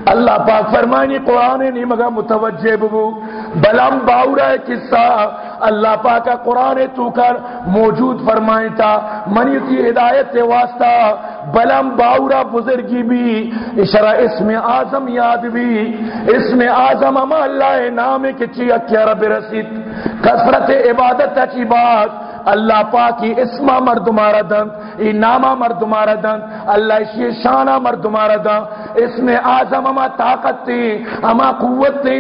اللہ پاک فرمائنی قرآن نہیں مگا متوجہ ببو۔ بلام باورا ہے قصہ۔ اللہ پاک کا قرآن تو کر موجود فرمائیں تھا منی کی ہدایت واسطہ۔ بلام باورا بزرگی بھی۔ اشرا اسم آزم یاد بھی۔ اسم آزم اما اللہ نام کے چی اکیا رب رسید۔ کثرت عبادت کی بات۔ اللہ پاک پاکی اسما مرد مارا دن ای نامہ مرد مارا دن اللہ اسی شانہ مرد مارا دن اس میں آزم اما طاقت تی اما قوت تی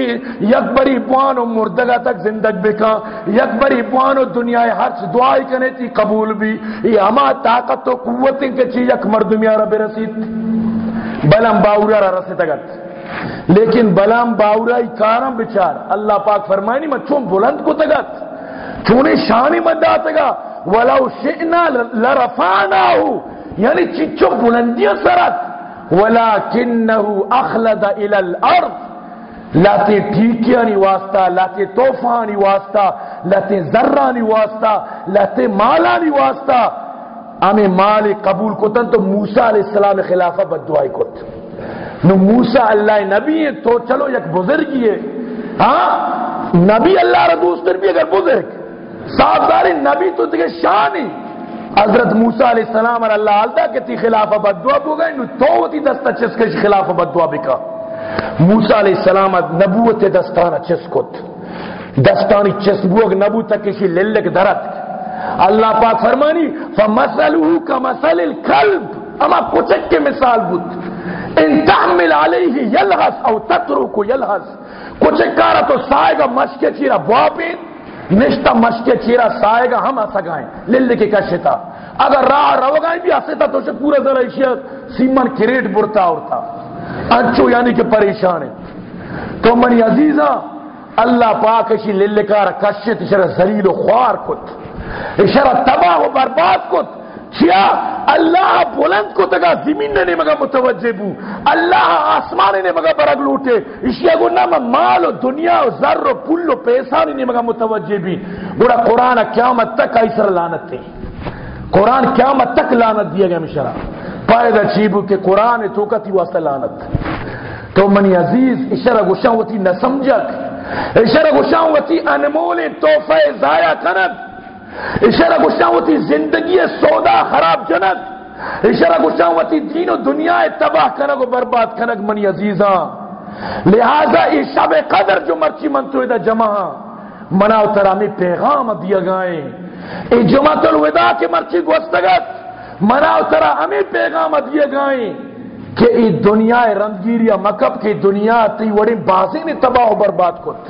یک بری بوانو مردگا تک زندگ بکا، یک بری بوانو دنیا ہر دعائی کنے تی قبول بھی۔ ای اما طاقت تو قوت تی کہ چی یک مرد میارا برسید بلم باورا را رسید تگت لیکن بلام باورائی کارم بچار۔ اللہ پاک فرمائنی، میں چون بلند کو تگت۔ چونے شانی مداتا گا۔ ولو شئنا لرفعناہو یعنی چچو بلندیاں سرت ولیکنہو اخلد الى الارض لاتے ٹھیکیاں واسطہ، لاتے توفانی واسطہ، لاتے ذرانی واسطہ، لاتے مالانی واسطہ۔ ہمیں مال قبول کتن تو موسیٰ علیہ السلام خلافہ بددعائی کت۔ نو موسیٰ اللہ نبی ہے تو چلو یک بزرگی ہے۔ ہاں؟ نبی اللہ را دوستر بھی اگر بزرگ۔ صاحب داری نبی تو تکے شانی۔ حضرت موسیٰ علیہ السلام اور اللہ علیہ کہ تی خلافہ بددعا بو گئے نو تو تی دستا چسکش خلافہ بددعا بکا موسیٰ علیہ السلام نبوت دستانا چسکت دستانی چسبوگ نبوت کشی للک درت اللہ پاک فرمانی فمثلہ کمثل الکلب اما کچک کے مثال بود۔ ان تحمل علیہ یلغس او تترکو یلغس کچک کارا تو سائے گا مشک چیرا بوابین نشتا مشکے چیرا سائے گا، ہم آسا گائیں۔ لل کے کشتا اگر راہ رو گائیں بھی استا تو پورا ذرا ایشیا سیمن کریٹ برتا اورتا انچو یعنی کہ پریشان ہے تو منی عزیزا اللہ پاک اشی لل کارا کشت شرح زلیل و خوار کت۔ شرح تباہ و برباد کت۔ کیا اللہ بلند کو تگا، زمین نے مگا متوجہ بو۔ اللہ آسمان نے مگا برگ لوٹے۔ اشیا گو نام مال و دنیا و ذر و پل و پیسہ نے مگا متوجہ بھی۔ گوڑا قرآن قیامت تک ایسر لانت تھی قرآن قیامت تک لانت دیا گیا مشرا۔ پائدہ چیبو کہ قرآن تو کتی واسطہ لانت تو منی عزیز اشارہ گوشاں ہوتی نہ سمجھک۔ اشارہ گوشاں ہوتی انمول توفہ ضائع کنک۔ اشارہ گشاوتی زندگی سودا، خراب جنک اشارہ گشاوتی دین و دنیا تباہ کنگ و برباد کنگ منی عزیزاں. لہذا یہ شب قدر جو مرچی منتو دا جمع مناو ترامی پیغام دیا گائیں ای جمعت الوداع کی مرچی گوستگت مناو ترا ہمیں پیغام دیا گائیں کہ ای دنیا رنگیری مکب کی دنیا تی وڑی بازی نے تباہ و برباد کت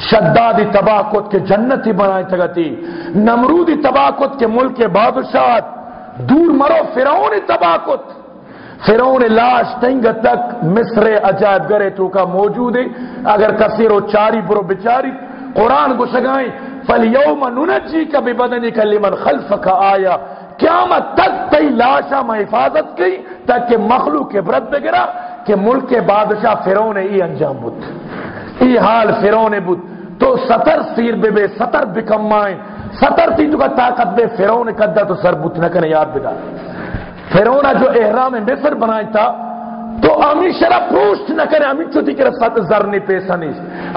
شدادی تباہ کت کے جنتی بنائے تگتی نمرودی تباہ کت کے ملک بادشاہ، دور مرو فرعون تباہ کت۔ فرعون لاش تنگ تک مصر عجائب گرے تو کا موجود ہے اگر کثیر و چاری برو بچاری، قرآن کو سگائیں فَلْيَوْمَ نُنَجِّيكَ بِبَدَنِكَ لِمَنْ خَلْفَكَ آیا قیامت تک تی لاشا میں حفاظت کی، تاکہ مخلوق عبرت بگرا، کہ ملک بادشاہ فرعون ای انجام بود ای حال فرعون بود. تو ستر سیر بے بے، ستر بکمائیں ستر تھی تو کا طاقت بے، فرعون کدہ تو سر بوت نہ کرے، یاد بگا. فرعون جو احرام مصر بنائے تھا، تو امی شرح پروشت نہ کرے، امی چوتی کرے ست زر نہیں پیسہ نہیں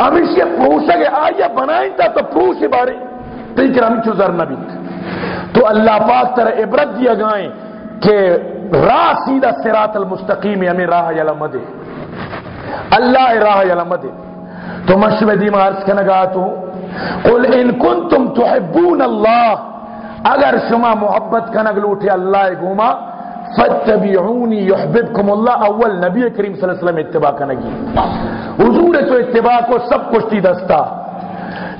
امی شرح پروشا گے آیا بنائیں تھا تو پروش بارے تو ہی کرے امی چو زر نہ بیت. تو اللہ پاک طرح عبرت دیا گائیں کہ راہ سیدھا سرات المستقیم ہمیں راہ یلمدے. اللہ راہ یلمدے. تو مشودی مارس کا نگا قل ان کنتم تحبون اللہ، اگر شما محبت کا نگ لوٹے اللہ گوما فتبعونی یحببکم اللہ، اول نبی کریم صلی اللہ علیہ وسلم اتباع کا نگی حضور تو اتباع کو سب کچھ دستا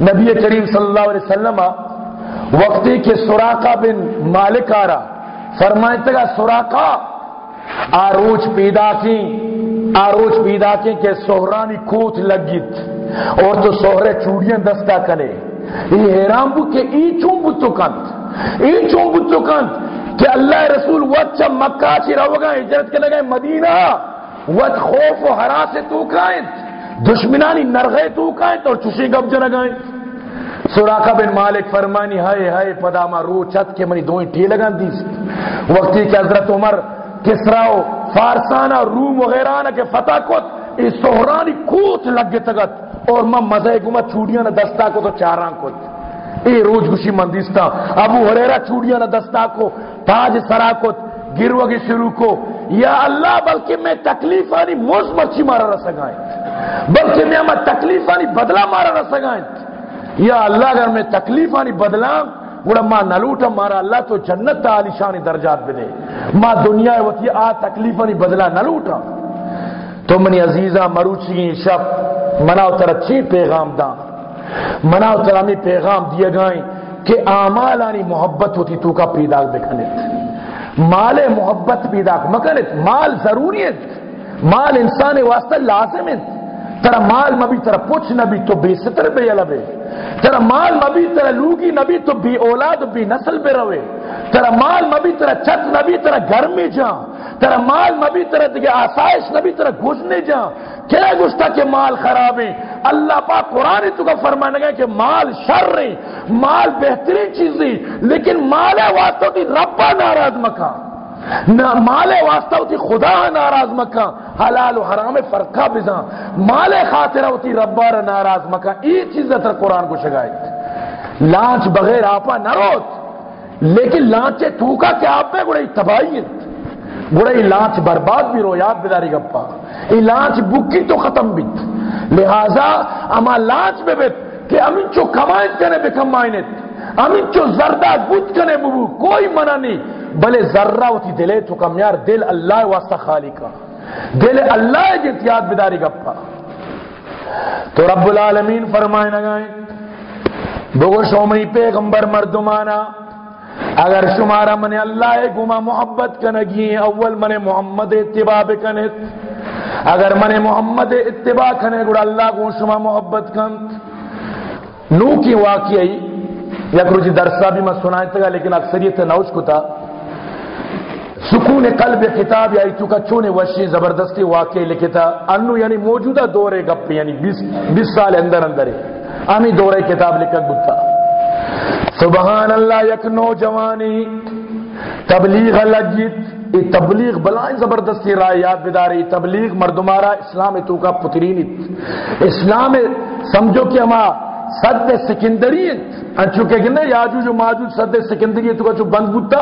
نبی کریم صلی اللہ علیہ وسلم وقتی کے سراقہ بن مالک آرہ فرمائے تگا سراقہ آروچ پیدا کی۔ آروچ پیدا کی کہ سہرانی کوت لگیت اور تو سہرے چوڑیاں دستا کنے یہ حیران بو کہ ای چون بتو کند ای چون بتو کند کہ اللہ رسول وچا مکہ چی روگا ہجرت کے لگے مدینہ وچ خوف و حراس تو کائیں، دشمنانی نرغے تو کائیں اور چوشی گب جنگائیں سراقہ بن مالک فرمانی، ہائے ہائے پدا ما رو چت کے منی دوئیں ٹھی لگان دیس۔ وقتی کہ حضرت عمر کسراؤ فارسانہ، روم وغیرہ کے فتح کت اس سہرانی کوت لگ تگت اور میں مزے گما چوڑیاں نہ دستا کو تو چاراں کت اے روز گشی مندیستا ابو حریرہ چوڑیاں نہ دستا کو، تاج سرا کت گروگی شروع کو۔ یا اللہ، بلکہ میں تکلیف آنی موز مرچی مارا رہ رسگائیں بلکہ میں ہمیں تکلیف آنی بدلا مارا رہ رسگائیں یا اللہ، اگر میں تکلیف آنی بدلا گوڑا ماں نلوٹا مارا، اللہ تو جنت تا علی شانی درجات بدے ماں دنیا وقتی آ تکلیف آنی بدلا نلوٹا تو منی عزیزہ مروچی شب مناو تر اچھی پیغام دا مناو تر ہمیں پیغام دیا گائیں کہ آمال آنی محبت ہوتی تو کا پیدا بکنت مال محبت پیدا مکنت مال ضروری ہے مال انسان واسطہ لازم ہے۔ ترا مال مبی ترا پوچھ نبی تو بے ستر بے علبے ترا مال مبی ترا لوگی نبی تو بھی اولاد بھی نسل بے روے۔ ترا مال مبی ترا چت نبی ترا گھر میں جا، ترا مال مبی ترا دیگے آسائش نبی ترا گھجنے جا۔ کیا گشتا کہ مال خراب ہے۔ اللہ پاک قرآن تو کا فرمانے گا کہ مال شر ہے، مال بہترین چیز ہے، لیکن مال واسطہ دی ربا ناراض مکان۔ مال واسطہ ہوتی خدا ناراض مکہ حلال و حرام فرقہ بزا مال خاطرہ ہوتی ربار ناراض مکہ یہ چیز تر قرآن کو شگائیت لانچ بغیر آپا نہ روت لیکن لانچے تھوکا کیا آپ میں گڑے تباہیت گڑے لانچ برباد بھی رو، یاد بداری گپا۔ یہ لانچ بکی تو ختم بیت لہذا اما لانچ میں بیت کہ امین چو کمائنت کنے بے کمائنت۔ امین چو زردہ گت کنے ببو کوئی منع نہیں۔ بلے ذرہ ہوتی دلے تو کم یار، دل اللہ واسطہ خالی کا۔ دل اللہ جت یاد بداری گپا۔ تو رب العالمین فرمائے نگائیں بگو شومی پیغمبر مردمانا۔ اگر شمارا من اللہ گما محبت کنگی، اول من محمد اتباع بکنت۔ اگر من محمد اتباع کنے گڑا اللہ کو شما محبت کنت۔ نو کی واقعی یک روچی درسہ بھی میں سنائے تھا لیکن اکثریت نوش کو تھا سکون قلب کتاب یا تو کا چونے وشی زبردستی واقعی لکھتا۔ انو یعنی موجودہ دورے گپ یعنی بیس سال اندر اندر۔ امی دورے کتاب لکھت بتا سبحان اللہ یک نوجوانی، تبلیغ لجت ای تبلیغ بلائیں زبردستی رائے یاد بداری تبلیغ مردمارا، اسلام تو کا پترینت اسلام سمجھو کہ ہما صد سکندریت انچو کہ گنے یاجوج و ماجوج صد سکندریت تو کا جو بند بوتا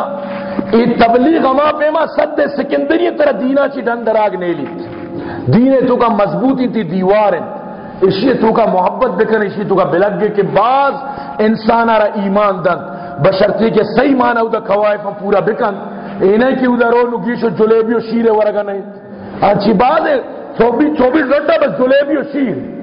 ای تبلیغ اما پیما صد سکندریت ترہ دینا چی ڈن دراغ نیلیت دینے تو کا مضبوطی تی دیوارن اسی تو کا محبت بکن اسی تو کا بلگے کہ بعض انسان آرہ ایمان دن۔ بشرتی کہ صحیح مانا او دا خوائف پورا بکن۔ اینے کی او دا رو نگیش و جلیبی و شیر ورگا نہیں۔ اچھی بات ہے، چوبیس چوبیس گھنٹہ بس جلیبی و شیر۔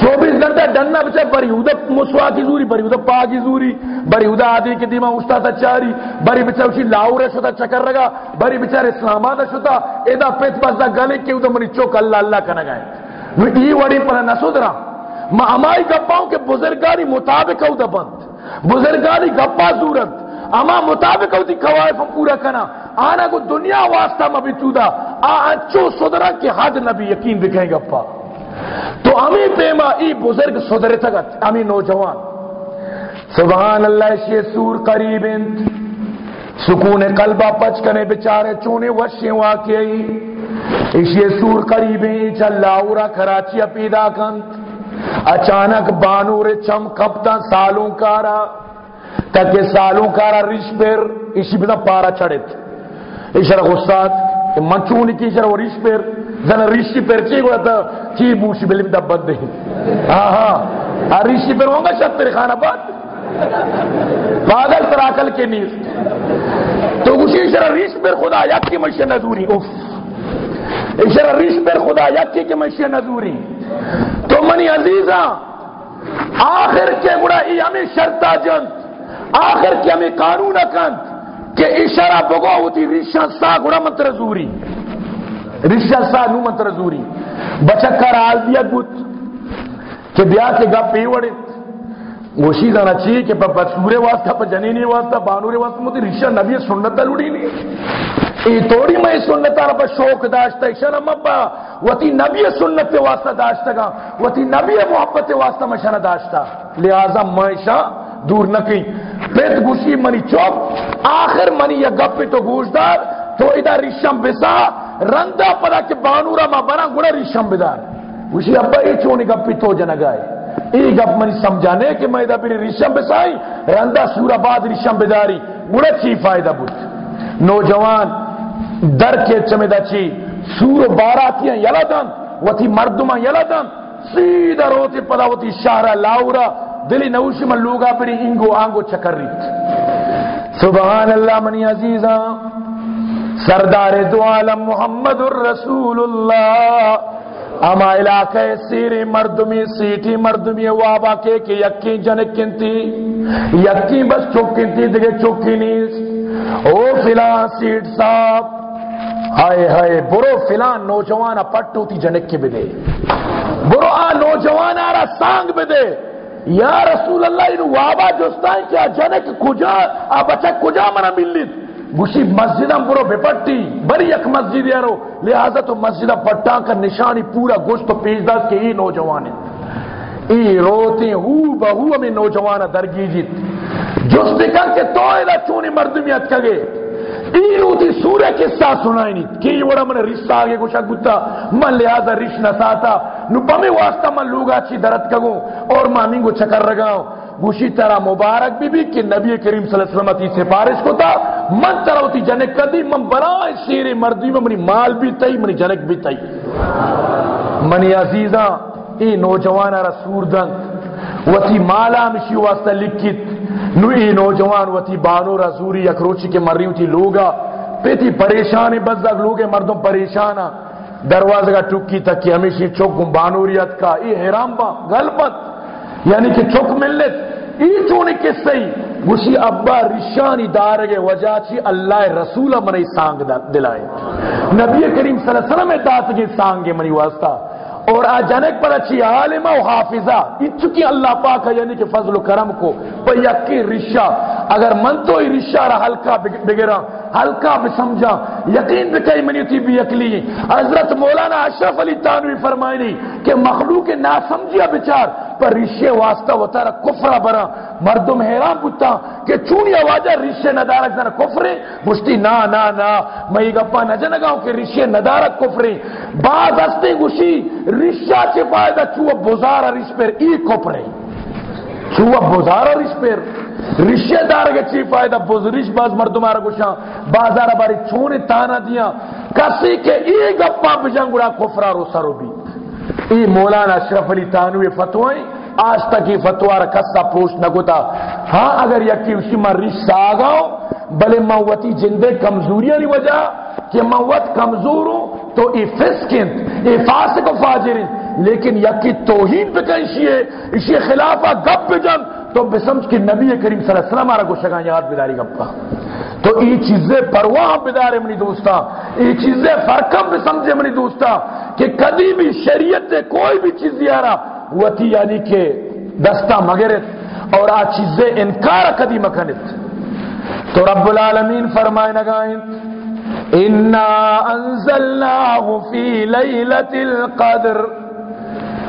چوبیس گھنٹہ ڈننا بچا بری ادا مسوا کی زوری، بری ادا پا کی زوری۔ بری ادا آدھی کی دیما استا تا چاری بری بچا اسی لاؤرے شتا چکر رگا۔ بری بچار اسلام آدھا شتا۔ ادا پیت پاس دا گلے کی ادا منی چوک اللہ اللہ کا نگائے۔ ای وڑی پر نسو درا ما امائی گپاؤں کہ بزرگاری مطابق ادا بند بزرگاری گپا زورت اما مطابق ہوتی قوائف پورا کنا۔ آنا کو دنیا واسطہ مبی چودا آ اچھو صدرہ کی حد نبی یقین دکھائیں گپا۔ تو امی پیما ای بزرگ صدر تگت امی نوجوان۔ سبحان اللہ شی سور قریب انت۔ سکون قلبہ پچ کنے بچارے چونے وشیں واقعی اشی سور قریب چل لاورا کراچی پیدا کنت اچانک بانور چم کپتا سالوں کارا تاکہ سالوں کارا رش پر اسی بنا پارا چڑھت اشارہ غصات منچونی کی اشارہ وہ رش پر زن ریشی پر چی گوڑا تا چی بوشی بلیم دبت دے ہاں ہاں ریشی پر ہونگا شد پر خانہ بات پاگل پر آکل کے نیز تو گوشی اشارہ ریش پر خدا یک کی مشی نزوری اف اشارہ ریش پر خدا یک کی مشی نزوری تو منی عزیزاں، آخر کے گوڑا ای ہمیں شرطا جند آخر کے ہمیں قانون کند کہ اشارہ بگو ہوتی ریشان سا گوڑا منتر زوری رشہ سا نو منتر زوری بچکر آل دیا گت کہ بیا کے گا پیوڑے۔ گوشی زانا چی کہ پا بچورے واسطہ، پا جنینی واسطہ، بانورے واسطہ مجھے رشہ نبی سنت لڑی نہیں ای توڑی میں سنت پا شوق داشتا اشارہ مبا وطی نبی سنت واسطہ داشتا گا وطی نبی محبت واسطہ مشانہ داشتا لہذا میں دور نہ نکی پیت گوشی منی چوک آخر منی یا گپی تو گوشدار، تو ادھا رشم بسا رندا پدا کہ بانورا ما بنا گڑا ریشم بدار وشی ابا، ای چونی گپی تو جنگائے۔ ای گپ منی سمجھانے کہ میں دا پھر ریشم بسائی، رندا سورا بعد ریشم بداری، گڑا چی فائدہ بود؟ نوجوان، در کے چمیدہ چی سور باراتیاں یلا دن وتی مردمہ یلا دن سیدھا روتی پدا وتی شہرہ لاورا، دلی نوشی من لوگا پری انگو آنگو چکر ریت۔ سبحان اللہ منی عزیزاں، سردار دو عالم محمد الرسول اللہ۔ اما علاقہ سیری مردمی سیٹی مردمی، وابا کے کہ یکی جنکن تھی یکی بس چوکن تھی دیکھے چوکی نیس او فلان سیٹ صاحب، ہائے ہائے، برو فلان نوجوان پٹو تھی جنک کے بدے۔ برو آ نوجوان آرہ سانگ بدے۔ یا رسول اللہ، انو وابا جستائیں کیا، جنک کجا، آ بچہ کجا منا ملید؟ گوشی مسجدم برو بپٹی بری یک مسجد یارو۔ لہذا تو مسجدہ پٹا کا نشانی پورا گوشت و پیجداد کے ای نوجوان ای روتے ہو بہو ہمیں نوجوان درگی جیت جس کن کے تو چونی مردمیت کگے ای روتی سورہ قصہ سنائی نہیں۔ کہ یہ وڑا من رشتہ آگے گوشا گتا۔ من لہذا رش نساتا نو پمی واسطہ من لوگا چی درد کگوں۔ اور مامین کو چکر رگاؤں۔ گوشی ترا مبارک بھی بھی کہ نبی کریم صلی اللہ علیہ وسلم تی سفارش کو تا من ترا ہوتی جنک کدی من برائے شیر مردی میں منی مال بھی تئی، منی جنک بھی تئی۔ منی عزیزاں، ای نوجوان رسول دن، وتی مالا مشی واسطہ لکھت۔ نو ای نوجوان وتی بانو رسوری یک روچی کے مری ہوتی لوگا۔ پیتی پریشان بزدگ لوگے مردوں پریشانا دروازہ کا ٹکی تک کہ ہمیشہ چوک بانوریت کا۔ ای حرام با، غلبت۔ یعنی کہ چوک ملت. ای چونی کس سی گوشی ابا رشانی دارگے وجہ چی اللہ رسول منی سانگ دلائے. نبی کریم صلی اللہ علیہ وسلم داتگی سانگے منی واسطہ. اور آ جنک پر اچھی عالمہ و حافظہ. چکی اللہ پاک ہے یعنی کہ فضل و کرم کو. پر یکی رشا. اگر من تو ہی رشا رہا ہلکا بگرا. ہلکا بھی سمجھا. یقین بھی کئی منی تھی بھی اکلی حضرت مولانا اشرف علی تانوی فرمائنی کہ مخلوق نا سمجھیا بچار. پر رشے واسطہ ہوتا رہا کفرہ برا۔ مردم حیران پتا کہ چونی آوازہ رشے ندارک ذرا کفرے؟ مشتی نا نا نا۔ میں یہ گپا نہ جنگاؤں کہ رشے ندارک کفرے۔ بعض ہستے گوشی رشا چے فائدہ چوہ بزارا رش پر ای کفرے چوہ بزارا رش پر رشے دار کے چی فائدہ بزرش باز مردم آرہ گوشاں۔ بازارہ باری چونے تانا دیا۔ کسی کے ای گپا بجنگڑا کفرہ رو سرو بھی۔ ای مولانا اشرف علی تانوی فتوائیں آج تک یہ فتوہ رکھسا پوش گتا ہاں اگر یکی اسی میں رشتہ آگاؤ، بلے موتی جندے کمزوریاں نہیں وجہ، کہ موت کمزور ہوں، تو ای فسکن، ای فاسق و فاجرین لیکن یکی توہین پہ کہیں ہے اسی خلافہ گپ جن تو بسمج کہ نبی کریم صلی اللہ علیہ وسلم آرہ کو شگاں یاد بداری گپا تو ای چیزیں پرواہ بدارے منی دوستا۔ ای چیزیں فرقم بھی سمجھے منی دوستا۔ کہ کدی بھی شریعت سے کوئی بھی چیز یارا وہ یعنی کہ دستہ مگرت اور آ چیزیں انکار کدی مکنت تو رب العالمین فرمائے نگائیں انا انزلناه في ليله القدر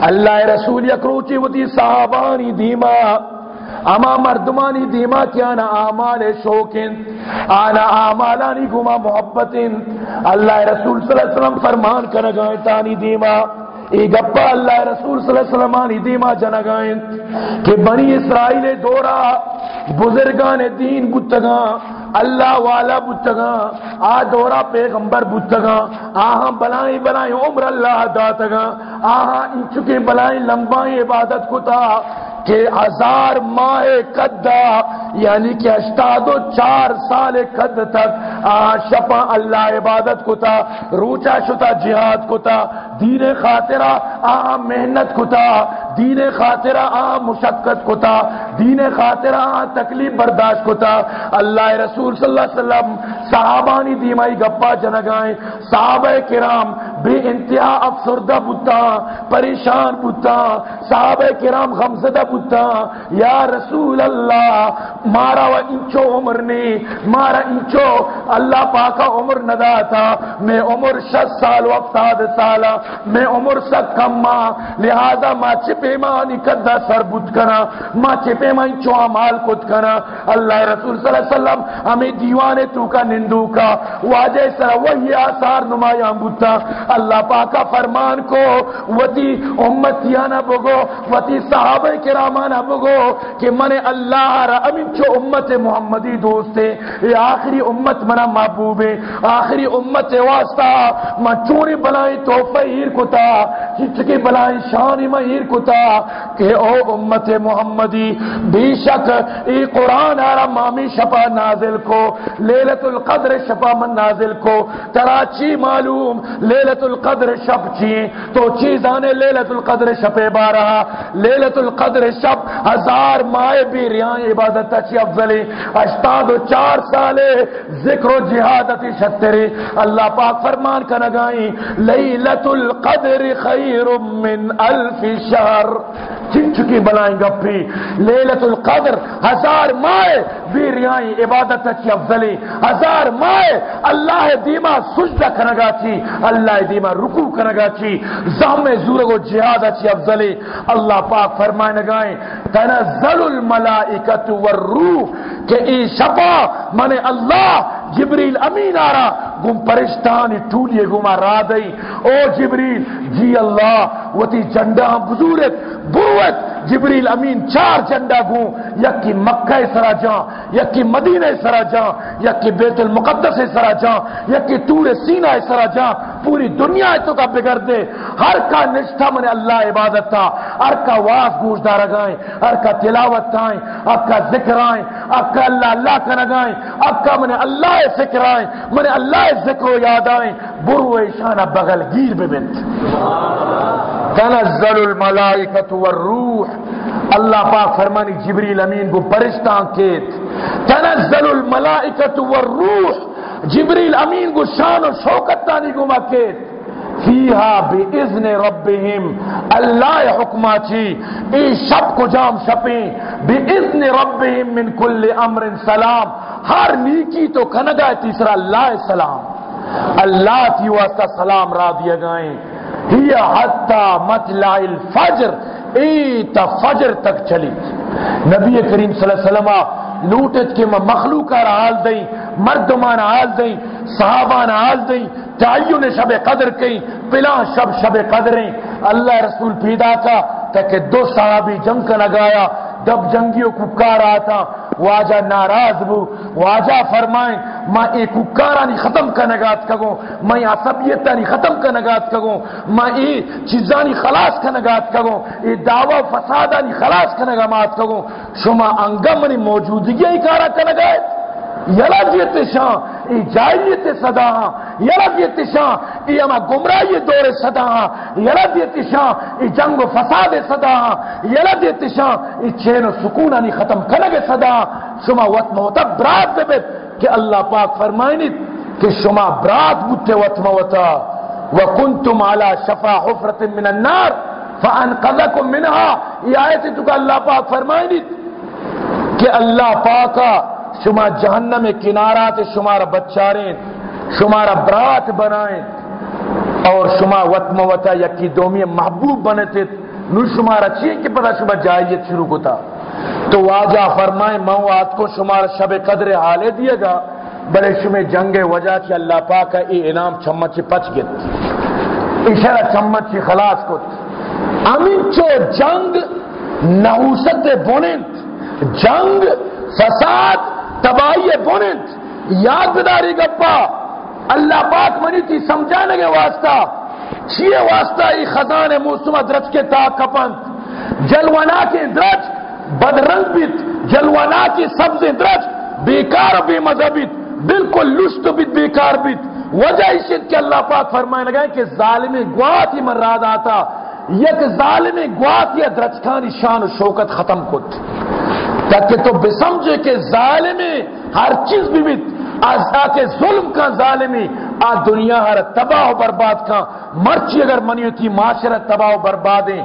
اللہ رسول یکروچی وتی صحابانی دیما، اما مردمانی دیما کیا نا آمال شوکن آنا آمالانی گما محبتن اللہ رسول صلی اللہ علیہ وسلم فرمان کر کنگائیں تانی دیما۔ ای گپا اللہ رسول صلی اللہ علیہ وسلم آنی دیما جنگائیں کہ بنی اسرائیل دورا بزرگان دین بتگاں اللہ والا بتگاں آ دورا پیغمبر بتگاں آہاں بلائیں بلائیں عمر اللہ داتگا آہاں ان چکے بلائیں لمبائیں عبادت کتا۔ کہ ہزار ماہ قدا یعنی کہ اشتاد و چار سال قد تک شپا اللہ عبادت کو تھا روچا شتا جہاد کو تھا دین خاطرہ آ، محنت کو تھا دین خاطرہ آ، مشقت کو تھا دین خاطرہ آ، تکلیف برداشت کو تھا اللہ رسول صلی اللہ علیہ وسلم صحابانی دیمائی گپا جنگائیں، صحابہ کرام بے انتہا افسردہ بتا پریشان بتا صحابہ کرام غمزدہ بتا یا رسول اللہ، مارا و انچو عمر نے، مارا انچو، اللہ پاکا عمر ندا تھا، میں عمر شس سال و افتاد سالا، میں عمر سک کم ماں لہذا ماں چپے ماں نکدہ سر بت کنا ماں چپے ماں انچو عمال کت کنا۔ اللہ رسول صلی اللہ علیہ وسلم، ہمیں دیوانے تو کا نند نندو کا۔ واجہ سر وہی آثار نمایاں بتا اللہ پاکا فرمان کو، وتی امتیانا بگو وتی صحابہ کرامانا بگو کہ من اللہ را امین چو امت محمدی دوستے یہ آخری امت منا محبوب ہے۔ آخری امت واسطہ، من چونی بلائی توفہ ہیر کتا چچکی بلائی شانی میں ہیر کتا کہ او امت محمدی، بے شک، ای قرآن آرہ مامی شپا نازل کو۔ لیلت القدر شپا من نازل کو ترا چی معلوم لیلت القدر شب چی تو چیزانے لیلت القدر شپے بارہ لیلت القدر شب ہزار مائے بھی ریان عبادت چی افضلی اشتاد و چار سالے ذکر و جہادتی شتری اللہ پاک فرمان کا نگائیں لیلت القدر خیر من الف شہر۔ چن چکی بلائیں گپی۔ لیلت القدر ہزار مائے بھی ریائیں عبادت چی افضلی ہزار مائے اللہ دیما سجدہ کنگا چی اللہ دیما رکو کنگا چی زہم زورگ و جہاد چی افضلی۔ اللہ پاک فرمائے نگائیں، تنزل الملائکت والروح، کہ ای شپا من اللہ جبریل امین آرا، گم پرشتانی ٹولیے گما را دئی او جبریل جی اللہ، وتی جنڈا بزورت، بروت جبریل امین چار جنڈا گوں، یکی مکہ سرا جان یکی مدینہ سرا جان یکی بیت المقدس سرا جان یکی تور سینہ سرا جان پوری دنیا تو کا بگڑ دے۔ ہر کا نشتہ من اللہ عبادت تھا ہر کا واس گوش دار گائیں ہر کا تلاوت تھائیں ہر کا ذکر آئیں، ہر کا اللہ اللہ کا نگائیں، ہر کا من اللہ فکر آئیں، من اللہ ذکر یاد آئیں۔ برو ایشانہ بغل گیر بے ببنت۔ تنزل الملائکت والروح. اللہ پاک فرمانی جبریل امین کو پرشتان کیت تنزل الملائکت والروح. جبریل امین کو شان و شوکت تانی کو مکیت. فیہا بی اذن ربہم. اللہ حکمہ چی ای شب کو جام شپیں. بی اذن ربہم من کل امر سلام. ہر نیکی تو کنگا تیسرا اللہ سلام. اللہ کی واسطہ سلام را دیا گائیں ہی حتی مطلع الفجر ای تا فجر تک چلی۔ نبی کریم صلی اللہ علیہ وسلم لوٹت کے مخلوق کا حال دیں مردمان حال دیں صحابان حال دیں، تعین شب قدر کئی پلا شب شب قدریں اللہ رسول پیدا کا تاکہ دو صحابی جنگ کا لگایا، دب جنگیوں کو کار آتا واجہ ناراض بو، واجہ فرمائیں، میں ایک ککارانی ختم کا نگات کگوں میں عصبیتانی ختم کا نگات کگوں میں ای چیزانی خلاص کا نگات کگوں ای دعوی فسادانی خلاص کا نگامات کگوں شما انگم انگمنی موجودگی ای کارا کا نگات یلا جیت ای جائلیت صدا ہاں یلا جیت ای اما گمراہی دور صدا ہاں یلا جیت ای جنگ و فساد صدا ہاں یلا جیت ای چین و سکونانی ختم کنگ صدا ہاں۔ شما وط موتا برات بے کہ اللہ پاک فرمائنید کہ شما برات بوتے وط موتا وکنتم على شفا حفرت من النار فانقذکم منها۔ یہ آیت تو کہ اللہ پاک فرمائنید کہ اللہ پاکا شما جہنم کنارات شمار بچاریں شمارا برات بنائیں اور شما وطم وطا یکی دومی محبوب بنتے نو شمارا چیئے کہ پتا شما جائیت شروع کو تھا تو واجہ فرمائیں موات کو شمار شب قدر حالے دیے گا، بلے شمیں جنگ وجہ چی اللہ پاک ای انام چمچ پچ گت اشارہ چمچ خلاص کت۔ امین چو جنگ نحوست بوننت جنگ فساد تباہی بوننت یاد بداری گپا، اللہ پاک منی تھی سمجھانے کے واسطہ، چیئے واسطہ ای خزان موسم درج کے تا کپنت جلوانا کے درج بدرنگ بیت جلوانا کی سبز درج بیکار و بے مذہبیت بالکل لشت بیت بیکار بیت۔ وجہ اسید کہ اللہ پاک فرمائے لگا کہ ظالم گوات ہی مراد آتا، یک ظالم گوات یا درجکانی شان و شوکت ختم کت۔ تاکہ تو بسمجھے کہ ظالمی ہر چیز بھی بیت کے ظلم کا ظالمی، آ دنیا ہر تباہ و برباد کا، مرچی اگر منیتی معاشرہ تباہ و بربادیں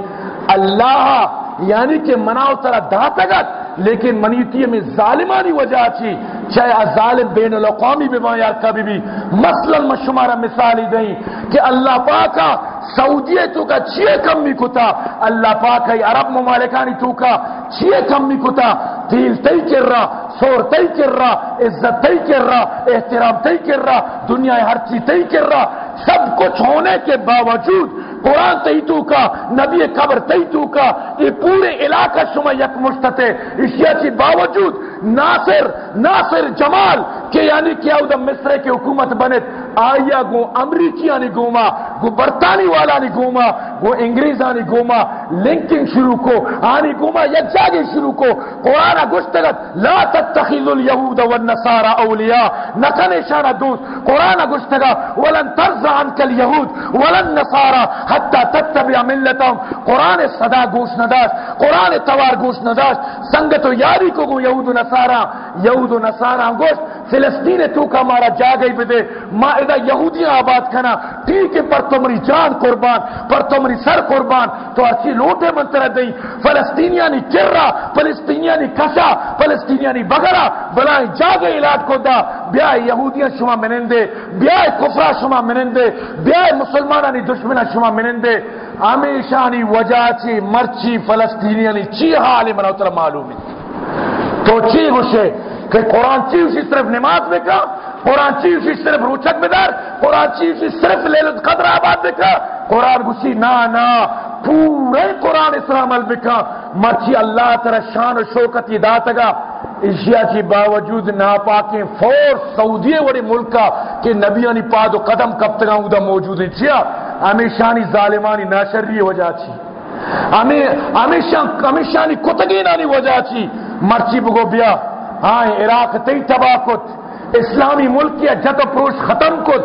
اللہ یعنی کہ مناؤ ترا داتگت لیکن منیتی میں ظالمانی وجہ چی چاہے ظالم بین الاقوامی بھی ماں یار کبھی بھی۔ مثلا مشمارا مثالی دیں کہ اللہ پاکا سعودیہ تو کا چیئے کمی کتا، اللہ پاکا عرب ممالکانی تو کا چیئے کمی کتا۔ تیل تی کر رہا، سور تی کر رہا، عزت تی کر رہا، احترام تی کر رہا، دنیا ہر چیز تی کر رہا۔ سب کچھ ہونے کے باوجود قرآن تیتو کا، نبی قبر تیتو کا، یہ پورے علاقہ شما یک مشتتے اسی کے باوجود ناصر ناصر جمال کہ یعنی کیا ادھا مصر کی حکومت بنت، آیا گو امریکیاں نی گوما، گو برطانی والا نی گوما، گو انگریزانی گوما لنکنگ شروع کو، آنی گوما یک جاگے شروع کو، قرآن گشتگت لا تتخذ الیہود والنصارى اولیاء نکن شانہ دوست، قرآن گشتگا ولن ترز عنک الیہود ولن نصارى حتی تتبع ملتهم، قرآن صدا گوش نداشت، قرآن توار گوش نداشت سنگت و یاری کو گو یہود و نصارى، یہود و نصارى گوشت فلسطین تو کا مارا جا گئی بدے ما ادا یہودیاں آباد کنا، ٹھیک ہے، پر تمری جان قربان، پر تمری سر قربان۔ تو اچھی لوٹے منتر دئی فلسطینیانی چرا، فلسطینیانی کشا، فلسطینیانی بغرا، بلائیں جا گئی علاج کو دا۔ بیا یہودیاں شما منندے بیا کفرا شما منندے بیا مسلمانانی دشمنہ شما منندے ہمیشانی وجہ چی مرچی فلسطینیانی چی حال منوتر معلومی تو چی گوشے کہ قرآن چیز صرف نماز میں کا قرآن چیز صرف روچک میں دار قرآن چیز صرف لیلت قدر آباد میں کا قرآن گسی نا نا، پورے قرآن اسلام البکا مرچی اللہ ترہ شان و شوکت یہ داتگا اشیاء کی باوجود ناپاکیں فور سعودی وڑی ملکا کہ نبیانی پاد و قدم کب تگا اودا موجود ہیں چیا؟ ہمیشانی ظالمانی ناشری وجہ چی ہمیشانی کتگینانی وجہ چی مرچی بگو بیا۔ ہاں عراق تی تباہ کت، اسلامی ملک کی جت پروش ختم کت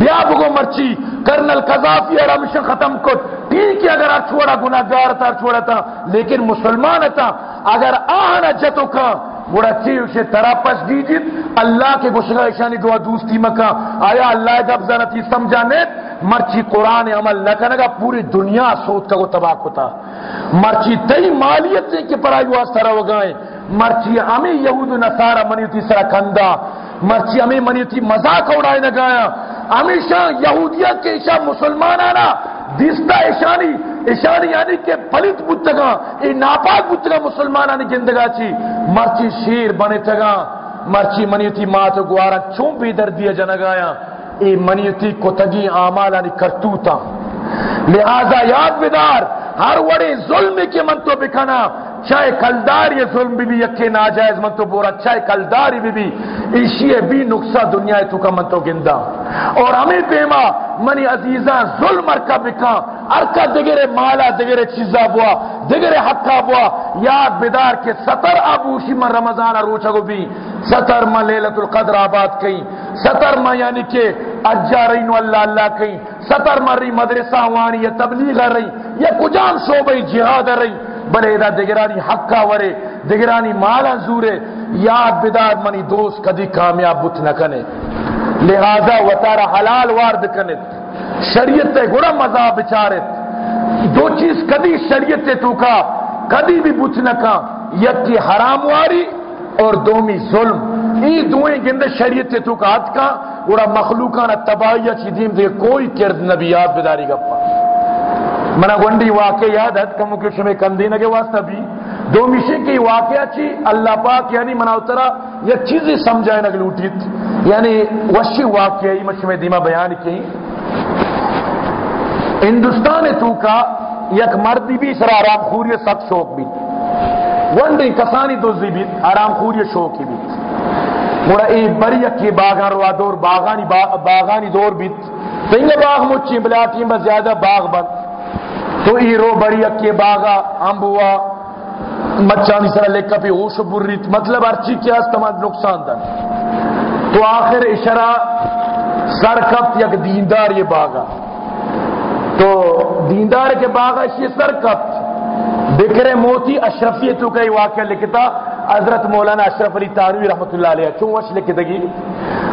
بیا بگو مرچی، کرنل قذافی اور امشن ختم کت۔ ٹھیک ہے اگر چھوڑا گناہگار تھا چھوڑا تھا، لیکن مسلمان تھا۔ اگر آنا جتو کا بڑا چی اسے تراپس دیجیت اللہ کے گشگا اشانی دعا دوستی مکا آیا اللہ دب زنتی سمجھانے، مرچی قرآن عمل نہ کرنے گا، پوری دنیا سوت کا وہ تباہ ہوتا مرچی تئی مالیت سے کہ پرائی واسطہ رو گائیں مرچی ہمیں یہود و نصارہ منیتی سرا کندہ مرچی ہمیں منیتی مذاق اڑائے نہ گایا ہمیشہ یہودیت کے ایشا مسلمان آنا دیستا ایشانی ایشانی یعنی کہ پلت بتگا ای ناپاک بتگا مسلمان آنی گندگا چی۔ مرچی شیر بنے تگا مرچی منیتی مات گوارا چون بھی در دیا جنگایا۔ ای منیتی کتگی آمال آنی کرتوتا۔ لہذا یاد بدار، ہر وڑے ظلم کے من تو بکنا چاہے کلدار یہ ظلم بھی بھی یکے ناجائز من تو بورا چاہے کلداری بھی بھی، ایشی بھی نقصہ دنیا تو کا من تو گندہ۔ اور ہمیں پیما، منی عزیزاں، ظلم ارکا بکا ارکا دگرے مالا، دگرے چیزا بوا، دگرے حقا بوا۔ یاد بیدار کے ستر ابوشی من رمضان روچا گو بھی۔ ستر من لیلت القدر آباد کئی ستر من یعنی کہ اجا رہی نو اللہ اللہ کئی ستر من رہی مدرسہ وانی یا تبلیغ رہی یا کجان شعبہ جہاد رہی بلے دا دگرانی حقا ورے، دگرانی مالا زورے، یاد بداد منی دوست کدی کامیاب بت نہ کنے۔ لہذا و تارا حلال وارد کنت شریعت تے گڑا مزا بچارت دو چیز کدی شریعت تے تو کا، کدی بھی بت نہ کا۔ یکی حرام واری اور دومی ظلم۔ ای دوئیں گندے شریعت تے تو کا حد کا، گڑا مخلوقانا تباہیہ چی دیم دے کوئی کرد نبیات بداری گپا۔ منا گنڈی واقع یاد ہے کمو کے شمی کندی واسطہ بھی؟ دو مشی کی واقعہ چی اللہ پاک یعنی منا اترا یہ چیزیں سمجھائے نگ لوٹیت۔ یعنی وشی واقعہ یہ مشمی دیما بیان کی۔ ہندوستان تو کا یک مردی بھی سر آرام خوری سخت شوق بھی۔ ونڈی کسانی دوزی بھی آرام خوری شوقی بھی۔ گوڑا ای بری اکی باغان روا دور، باغانی باغانی دور بھی۔ تنگا باغ مچی بلاٹیم با زیادہ باغ بند۔ تو ایرو بڑی اکی باغا امبوا مچانی سر لکھا پی اوش بریت مطلب ارچی کیا استماد نقصان دن۔ تو آخر اشرا سرکت یک دیندار یہ باغا۔ تو دیندار کے باغا یہ سرکت بکر موتی اشرفیتو کا یہ واقعہ لکھتا، حضرت مولانا اشرف علی تانوی رحمت اللہ علیہ، چون وش لکھتا گی۔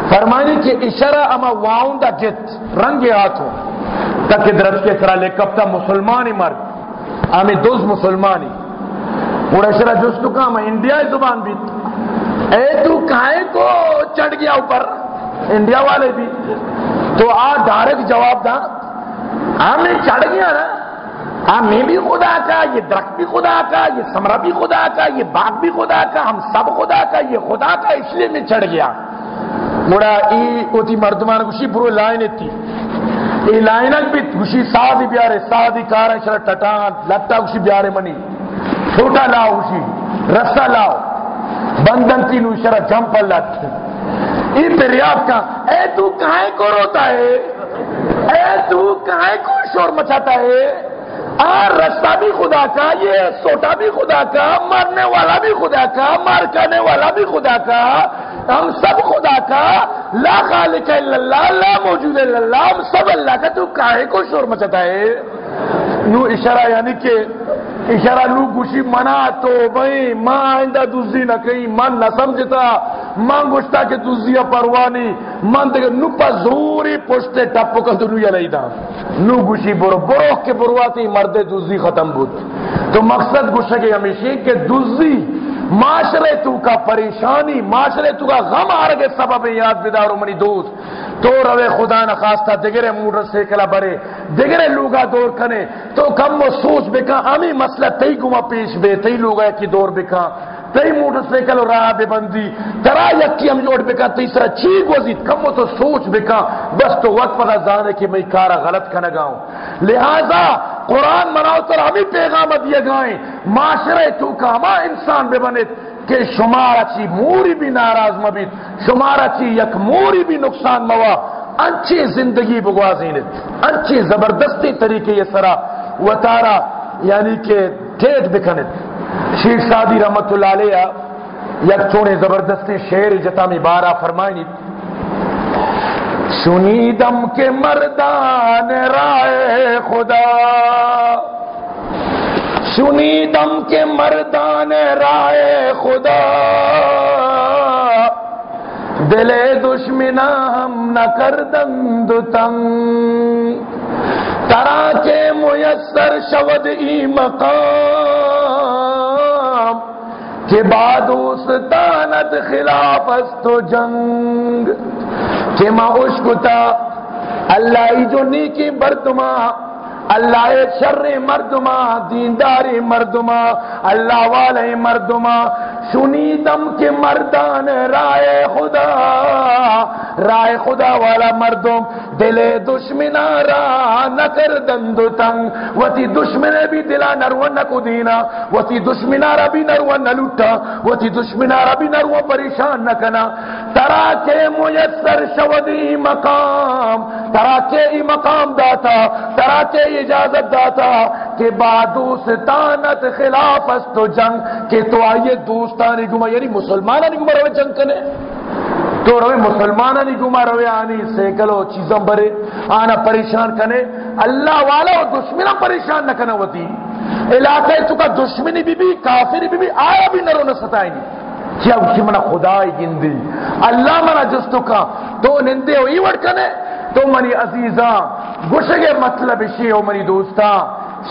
فرمانی کہ اشرا اما واؤندا جت، رنگ ہاتھوں۔ تک درد کے سرا لے کب تا مسلمانی مرد. آمی دوز مسلمانی. پورا شرا جس تو کام ہے، انڈیا زبان بھی. اے تو کھائے کو چڑھ گیا اوپر؟ انڈیا والے بھی. تو آ ڈائریکٹ جواب دا. ہمیں چڑھ گیا نا. ہاں میں بھی خدا کا، یہ درخت بھی خدا کا، یہ سمرہ بھی خدا کا، یہ باغ بھی خدا کا، ہم سب خدا کا، یہ خدا کا، اس لیے میں چڑھ گیا. مڑا ای، اوتی مردمان کشی برو لائن تھی ای لائنک بھی خوشی، سادی بیارے، سادی کارا شرا ٹٹان، لٹا خوشی بیارے منی۔ چھوٹا لاؤ خوشی، رسا لاؤ۔ بندن تینو شرا جمپ لٹ۔ ای پریاب کا، اے تو کہاں کو روتا ہے؟ اے تو کہاں کو شور مچاتا ہے؟ اور رستہ بھی خدا کا، یہ سوٹا بھی خدا کا، مرنے والا بھی خدا کا، مار کرنے والا بھی خدا کا۔ ہم سب خدا کا، لا خالق الا اللہ، لا موجود الا اللہ، ہم سب اللہ کا تو کاہے کو شور مچاتا ہے۔ نو اشارہ یعنی کہ اشارہ لو گوشی منا تو بھئی ماں آئندہ دوزی نہ کہیں، من نہ سمجھتا، ماں گوشتا کہ دوزی پروانی من دیکھ نو پا زوری پوشتے ٹپو کا دنو یا دا۔ نو گوشی برو برو کے برواتی مرد دوزی ختم بود۔ تو مقصد گوشے کے ہمیشہ کہ دوزی معاشرے تو کا پریشانی، معاشرے تو کا غم آر کے سبب یاد بدارو منی دوست. تو روے خدا نخواستہ دگرے موڈر سے کلا برے دگرے لوگا دور کنے. تو کم و سوچ بکا ہمیں مسئلہ تی گما پیش بے تی لوگا کی دور بکا. تی موٹر سائیکل راہ بے بندی ترا یکی ہم جوڑ بکا تیسرا چیک وزید، کم تو سوچ بکا، بس تو وقت پتا جانے کہ میں کارا غلط کھنا گاؤں۔ لہذا قرآن مناؤ تر ہمیں پیغام دیا گائیں۔ معاشرے تو کا ہما انسان بے بنے کہ شمارا چی موری بھی ناراض مبید، شمارا چی یک موری بھی نقصان موا۔ انچی زندگی بگوازینت، انچی زبردستی طریقے یہ سرا، وطارا یعنی کہ ٹھیٹ بکھنت شیخ سادی رحمت اللہ علیہ یک چونے زبردستی شعر جتا میں بارہ فرمائنی۔ سنیدم کے مردان رائے خدا۔ سنیدم کے مردان رائے خدا۔ دل دشمنا ہم نہ کر دند تنگ۔ ترا کے میسر شود ای مقام۔ کہ بادوس دانت خلاف است و جنگ، کہ ما عشق تا اللہ ای جو نیکی برتما اللہ شر مردما دینداری مردما اللہ والے مردما سنیدم کے مردان، رائے خدا رائے خدا والا مردم، دل دشمنا را نکر دند تنگ، وتی دشمن بھی دلا نرون نکو دینا، وتی دشمنا را بھی نرون نلوٹا وتی دشمنا را بھی نرون پریشان نکنا ترا کے میسر شودی مقام، ترا کے مقام داتا، ترا کے اجازت داتا کہ بادوستانت خلاف است و جنگ، کہ تو آئیے دوستانی گما یعنی مسلمانانی گما روے جنگ کنے تو روے مسلمانانی گما روے آنی سیکلو چیزاں برے، آنا پریشان کنے اللہ والا و دشمنہ پریشان نہ کنے ہوتی۔ علاقہ تو کا دشمنی بھی بھی، کافری بھی بھی، آیا بھی نرو نہ ستائیں کیا اسی منا خدای گندی۔ اللہ منا جستو کا۔ تو نندے ہو ایوڑ کنے۔ تو منی عزیزاں گشگے مطلب اسی ہو منی دوستاں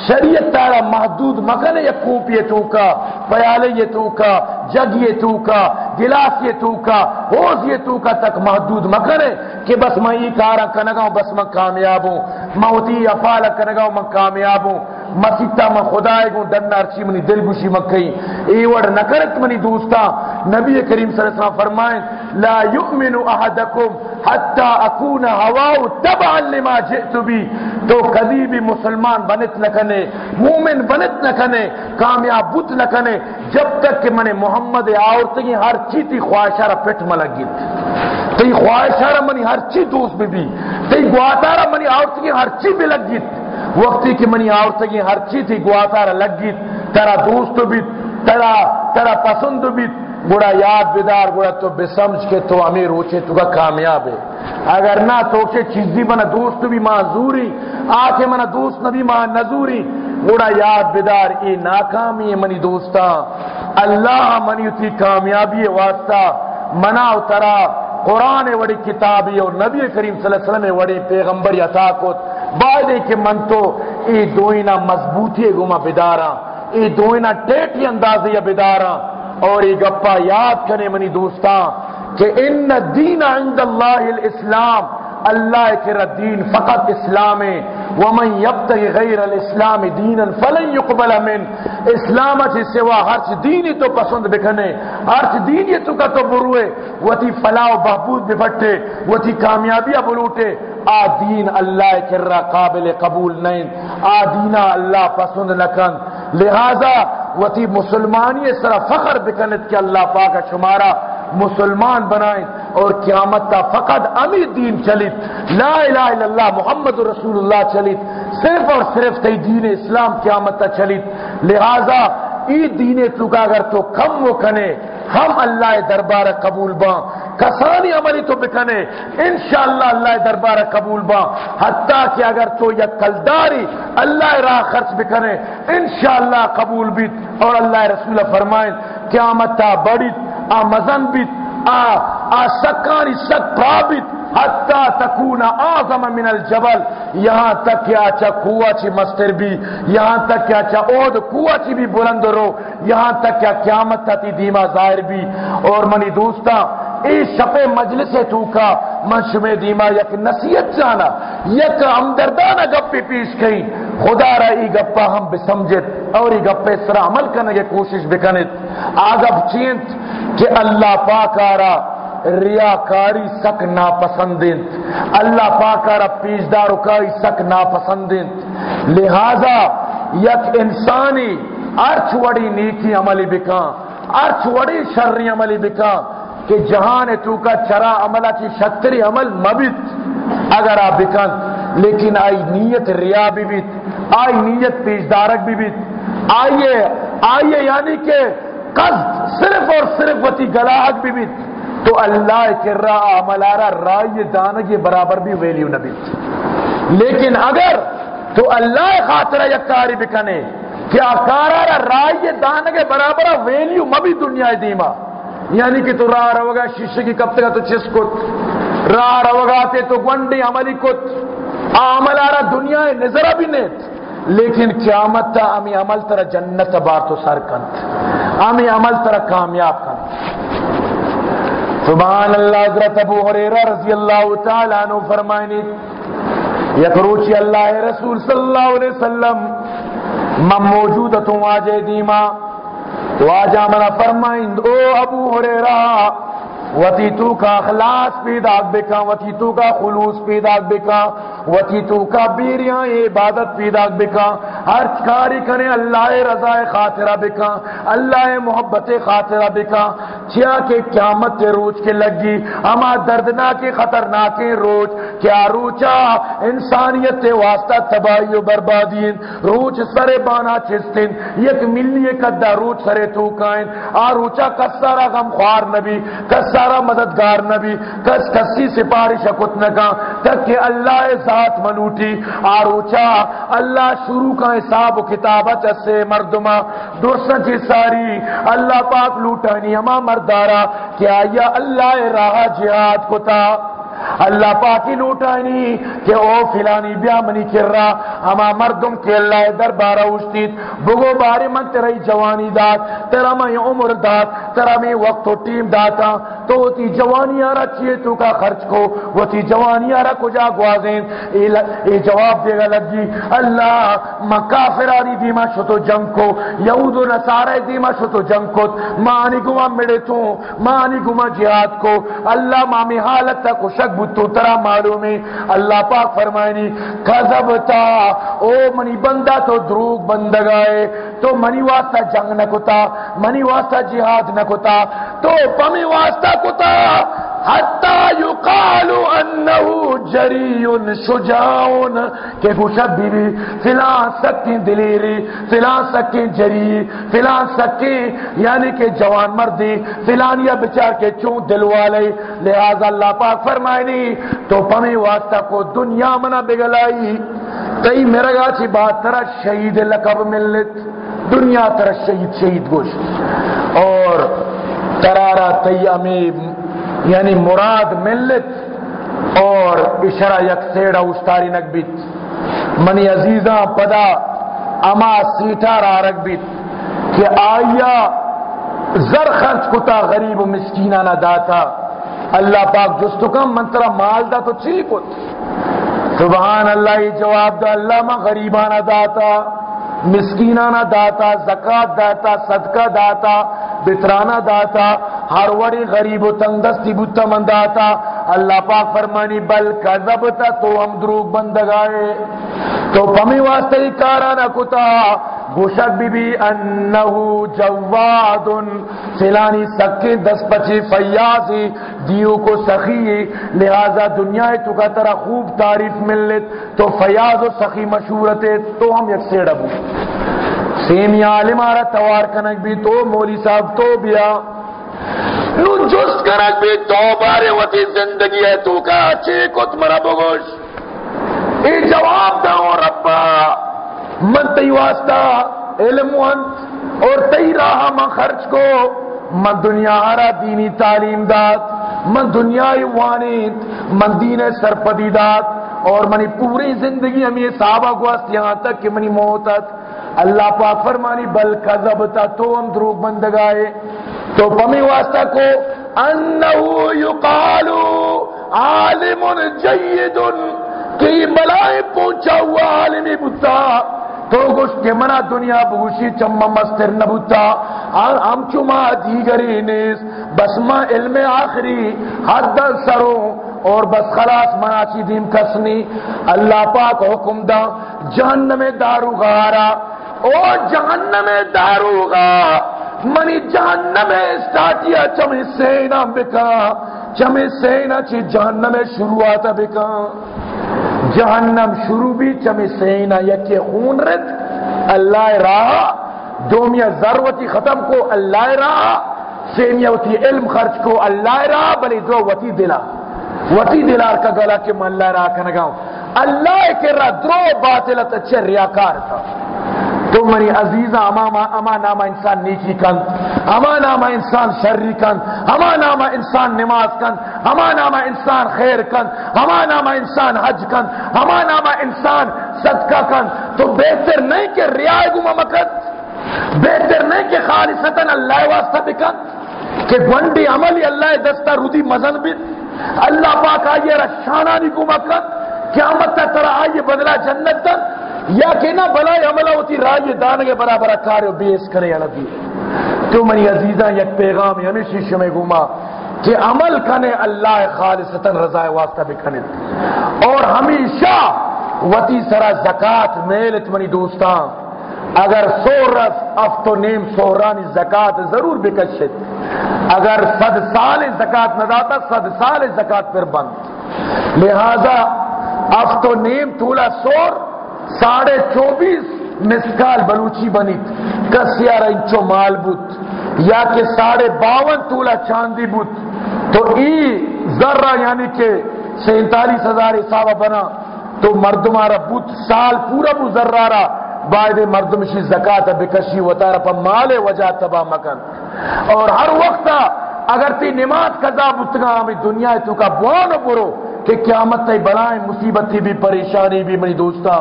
شریعت تارا محدود مکن یا کوپ یہ تو کا پیالے یہ توکا، جگ یہ توکا، گلاس یہ تو کا ہوز یہ توکا تک محدود مکن ہے کہ بس میں یہ کارا کنگاؤں بس میں کامیاب ہوں، موتی افعال کنگاؤں میں کامیاب ہوں، مسیطہ میں خدای گوں ڈننا ارچی منی دل گوشی مکئی ایوڑ نکرت منی دوستا نبی کریم صلی اللہ علیہ وسلم فرمائیں، لا یؤمن احدکم حتی اکون ہواؤ تبعا لما جئت بھی تو کبھی بھی مسلمان بنت نہ کنے، مومن بنت نہ کنے، کامیاب بت نہ کنے، جب تک کہ منے محمد آورتگی ہر چیتی خواہشارہ پیٹ ملگیت تی خواہشارہ منی ہر چی دوست بھی بھی۔ تی گواتارہ منی آورتگی ہر چی بھی لگ لگیت وقتی کہ منی آورتگی ہر چی تھی، گواتارہ لگیت ترا دوست بھی ترا ترا پسند بھی گوڑا یاد بیدار گوڑا تو بے سمجھ کے تو امیر روچے تو کا کامیاب ہے۔ اگر نہ تو کے چیزی منا دوست بھی معذوری آکے منا دوست نبی ماں نزوری۔ گوڑا یاد بیدار، ای ناکامی منی دوستا۔ اللہ منی تی کامیابی واسطہ۔ منا اترا، قرآن وڑی کتابی اور نبی کریم صلی اللہ علیہ وسلم وڑی پیغمبر عطا کو۔ بعد کہ من تو ای دوئینا مضبوطی گما بدارا ای دوئینا ٹیٹی اندازی بدارا اور یہ گپا یاد کرے منی دوستاں کہ ان دین عند اللہ الاسلام، اللہ کے دین فقط اسلام ہے۔ ومن یبتغی غیر الاسلام دینا فلن يقبل من۔ اسلام سے سوا ہر چیز دینی تو پسند بکنے ہر چیز دینی تو کا تو بروے وہ تھی فلاح و بہبود بفٹے وہ تھی کامیابیاں بلوٹے آ دین اللہ کرا قابل قبول نہیں۔ آ دینا اللہ پسند نکن لہذا وتی مسلمانی سرا فخر بکنت کہ اللہ پاک شمارا مسلمان بنائیں اور قیامت تا فقط امی دین چلیت لا الہ الا اللہ، محمد رسول اللہ چلیت صرف اور صرف تی دین اسلام قیامت تا چلیت لہذا ای دین تو اگر تو کم وہ کنے، ہم اللہ دربار قبول باں۔ کسانی عملی تو بکنے انشاءاللہ اللہ دربار قبول با حتیٰ کہ اگر تو یا کلداری اللہ راہ خرچ بکنے انشاءاللہ قبول بیت اور اللہ رسول فرمائیں قیامت تا بڑیت آ مزن بیت آ, آ سکانی سک پرابت حتی تکون آزم من الجبل یہاں تک کہ آچا کوہ چی مستر بھی یہاں تک کہ آچا اود کوہ چی بھی بلند رو یہاں تک کہ قیامت تھی دیما ظاہر بھی اور منی دوستا ای شپے مجلس تو کا من شمع دیما یک نصیحت جانا، یک امدردانہ گپی پیش کہیں خدا را ای گپا ہم بسمجت اور ای گپے سرا عمل کرنے کی کوشش بکنت۔ آگب چینت کہ اللہ پاک آرہ ریاکاری سک ناپسندند اللہ پاک پاکارا پیشدار اکائی سک ناپسندند لہذا یک انسانی ارچ وڑی نیکی عملی بکا ارچ وڑی شرری عملی بکا۔ کہ جہان تو کا چرا عملہ چی شتری عمل مبت اگر آپ بکن، لیکن آئی نیت ریا بھی بیت، آئی نیت پیشدارک بھی بیت، آئیے آئیے یعنی کہ قصد صرف اور صرف وتی گلاہک بھی بیت، تو اللہ کے راہ عملارا رائے دانگی برابر بھی ویلیو نبی لیکن اگر تو اللہ خاطرہ یک کاری بکنے کیا کارارا رائے دانگی برابر ویلیو مبی دنیا دیما۔ یعنی کہ تو راہ روگا شیشے کی کب تک تو چس کت راہ روگا تے تو گنڈی عملی کت۔ عملارا دنیا نظرہ بھی نیت۔ لیکن قیامت تا امی عمل ترہ جنت بار تو سر کنت امی عمل ترہ کامیاب کنت سبحان اللہ، حضرت ابو حریرہ رضی اللہ تعالیٰ عنہ فرمائنی یکروچی اللہ رسول صلی اللہ علیہ وسلم، من موجودتوں آجے دیما واجہ منا فرمائند او ابو حریرہ وتی تو کا اخلاص پیدا بکا وتی تو کا خلوص پیدا بکا وتی تو کا بیریاں عبادت پیدا بکا، ہر کاری کرے اللہ رضا خاطرہ بکا، اللہ محبت خاطرہ بکا چیا کہ قیامت کے روز کے لگی اما دردناک خطرناک روز، کیا روچا انسانیت کے واسطہ تباہی و بربادین روچ سرے بانا چستن، یک ملی قدہ روچ سرے تو کائن آ روچا کسارا غم خوار نبی، کسارا مددگار نبی، کس کسی سپارش کت نگا تک کہ اللہ ذات منوٹی، آروچا، اللہ شروع کا حساب و کتابت سے مردما درسن چی ساری، اللہ پاک لوٹانی، ہما مردارا کیا یا اللہ راہ جہاد کتا اللہ پاکی لوٹانی کہ او فلانی بیا منی کر رہا ہما مردم کے اللہ در دربارہ اوشتید بگو باری من تیرائی جوانی دات تیرا میں عمر دات تیرا میں وقت و ٹیم داتا، تو تی جوانی آرہ چیئے تو کا خرچ کو، وہ تی جوانی آرہ کجا گوازین؟ اے جواب دے گا لگی، اللہ مکافرانی دیما شتو جنگ کو، یہود و نصارہ دیما شتو جنگ کو مانی گما مڑے تو مانی گما جہاد کو، اللہ مامی حالت تک شک بتو ترا معلوم ہے اللہ پاک فرمائنی، کذبتا، او منی بندہ تو دروغ بندگائے، تو منی واسطہ جنگ نہ کتا، منی واسطہ جہاد نہ کتا، تو پمی واسطہ کتا حتی یقال انہو جری شجاؤن کہ گوشت بی بی فلان سکین دلیری فلان سکین جری فلان سکین یعنی کہ جوان مردی فلان یا بچار کے چون دلوالے لہذا اللہ پاک فرمائنی تو پمی واسطہ کو دنیا منا بگلائی. کئی میرا گا چی بات ترہ شہید لقب ملت، دنیا ترہ شہید شہید گوشت. اور ترارا تیامی یعنی مراد ملت اور اشرا یک سیڑا اشتاری نک بیت۔ منی عزیزاں، پدا، اما سیٹا را رک بیت کہ آیا زر خرچ کتا غریب و مسکینہ نہ داتا۔ اللہ پاک جستو کم منترہ مال دا تو چلی کت سبحان اللہ، یہ جواب دا اللہ، ما غریبانہ داتا، مسکینانہ داتا زکاة داتا، صدقہ داتا، بترانہ داتا ہر وڑی غریب و تنگ دستی بتا من داتا اللہ پاک فرمانی، بل کذبتا تو ہم دروگ بندگائے۔ تو پمی واسطے کارا نہ کتا۔ گوشک بی بی انہو جواد فلانی سکے دس پچی فیاضی۔ دیو کو سخی، لہذا دنیا تو کا طرح خوب تعریف مل لیت۔ تو فیاض و سخی مشہورت تو ہم یک سیڑ ابو سیمی عالم آرہ توار کنک بھی تو، مولی صاحب تو بیا۔ نو جس کنک بھی تو بارے وطی زندگی ہے تو کا چے کت مرا بگوش ای جواب داؤں ربا، من تی واسطہ علم وانت اور تی راہ من خرچ کو، من دنیا ہرا دینی تعلیم دات من دنیا وانیت، من دین سرپدی دات اور منی پوری زندگی ہمیں صحابہ کو است یہاں تک کہ منی موتت اللہ پاک فرمانی، بل کذبتا، تو ہم دروگ بندگائے تو پمی واسطہ کو انہو یقالو عالم جید کہ بلائیں پہنچا ہوا عالمی بتا تو گوش کے منا دنیا بگوشی چمہ مستر نبوتا ہاں، ہم چما دیگری نیس، بس ما علم آخری حد سروں، اور بس خلاص مناچی دیم کسنی اللہ پاک حکم دا، جہنم دارو غارا او جہنم دارو غا منی جہنم سٹاٹیا چمی سینا بکا۔ چمی سینا چی جہنم شروعات بکا۔ جہنم شروع بھی چمی سینا یکی خون رد، اللہ راہ۔ دومیا ضرورتی ختم کو، اللہ راہ۔ سیمیا وتی علم خرچ کو، اللہ راہ، بلی دو وتی دلا۔ وتی دلار کا گلا کہ من اللہ راہ کنگاؤں اللہ کے راہ درو باطلت اچھے ریاکار تھا تو منی عزیزہ اما اما نامہ انسان نیکی کن، اما نامہ انسان شری کن، اما نامہ انسان نماز کن، اما نامہ انسان خیر کن، اما نامہ انسان حج کن، اما نامہ انسان صدقہ کن۔ تو بہتر نہیں کہ ریائے گما مکت بہتر نہیں کہ خالصتاً اللہ واسطہ بکن کہ گونڈی عملی اللہ دستہ رودی مزن بیت اللہ پاک آئیے رشانانی کو مکت قیامت تا ترہ آئیے بدلا جنت تن یا کہ نہ بلائی عملہ ہوتی رائی دانگے برابر کارے و بیس کرے علبی تو منی عزیزہ یک پیغام ہمیشہ شمع گما کہ عمل کنے اللہ خالصتاً رضا واسطہ بکنے اور ہمیشہ وتی سرا زکات میلت منی دوستان اگر سو رس افت و نیم سہرانی زکات ضرور بکشت۔ اگر صد سال زکات نہ داتا، صد سال زکات پر بند۔ لہذا افت و نیم تولا سور ساڑھے چوبیس مسکال بلوچی بنیت کسیارا انچو مال بوت یا کہ ساڑھے باون تولا چاندی بوت تو ای ذرہ یعنی کہ سینتالیس ہزار حسابہ بنا، تو مردمارا بوت سال پورا بو ذرہ رہا بعد مردمشی زکاة بکشی وطارا پا مال وجہ تبا مکن۔ اور ہر وقت اگر تی نماز قضا بتگا ہمیں دنیا تو کا بوانو برو۔ کہ قیامت تی بلائیں، مصیبت بھی، پریشانی بھی منی دوستا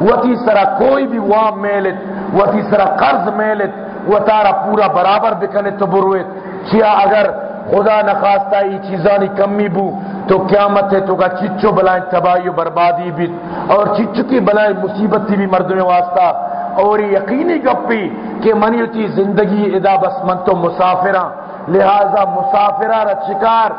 وتی سرا کوئی بھی وام میلت، وتی سرا قرض میلت و تارا پورا برابر بکنے تو برویت چیا اگر خدا نخواستہ ای چیزانی کمی بو، تو قیامت ہے تو کا چچو بلائیں، تباہی و بربادی بھی۔ اور چچو کی بلائیں مصیبت تھی بھی مردم واسطہ۔ اور یقینی گپی کہ منیتی زندگی ادا بس من تو مسافرہ لہذا مسافرہ رچکار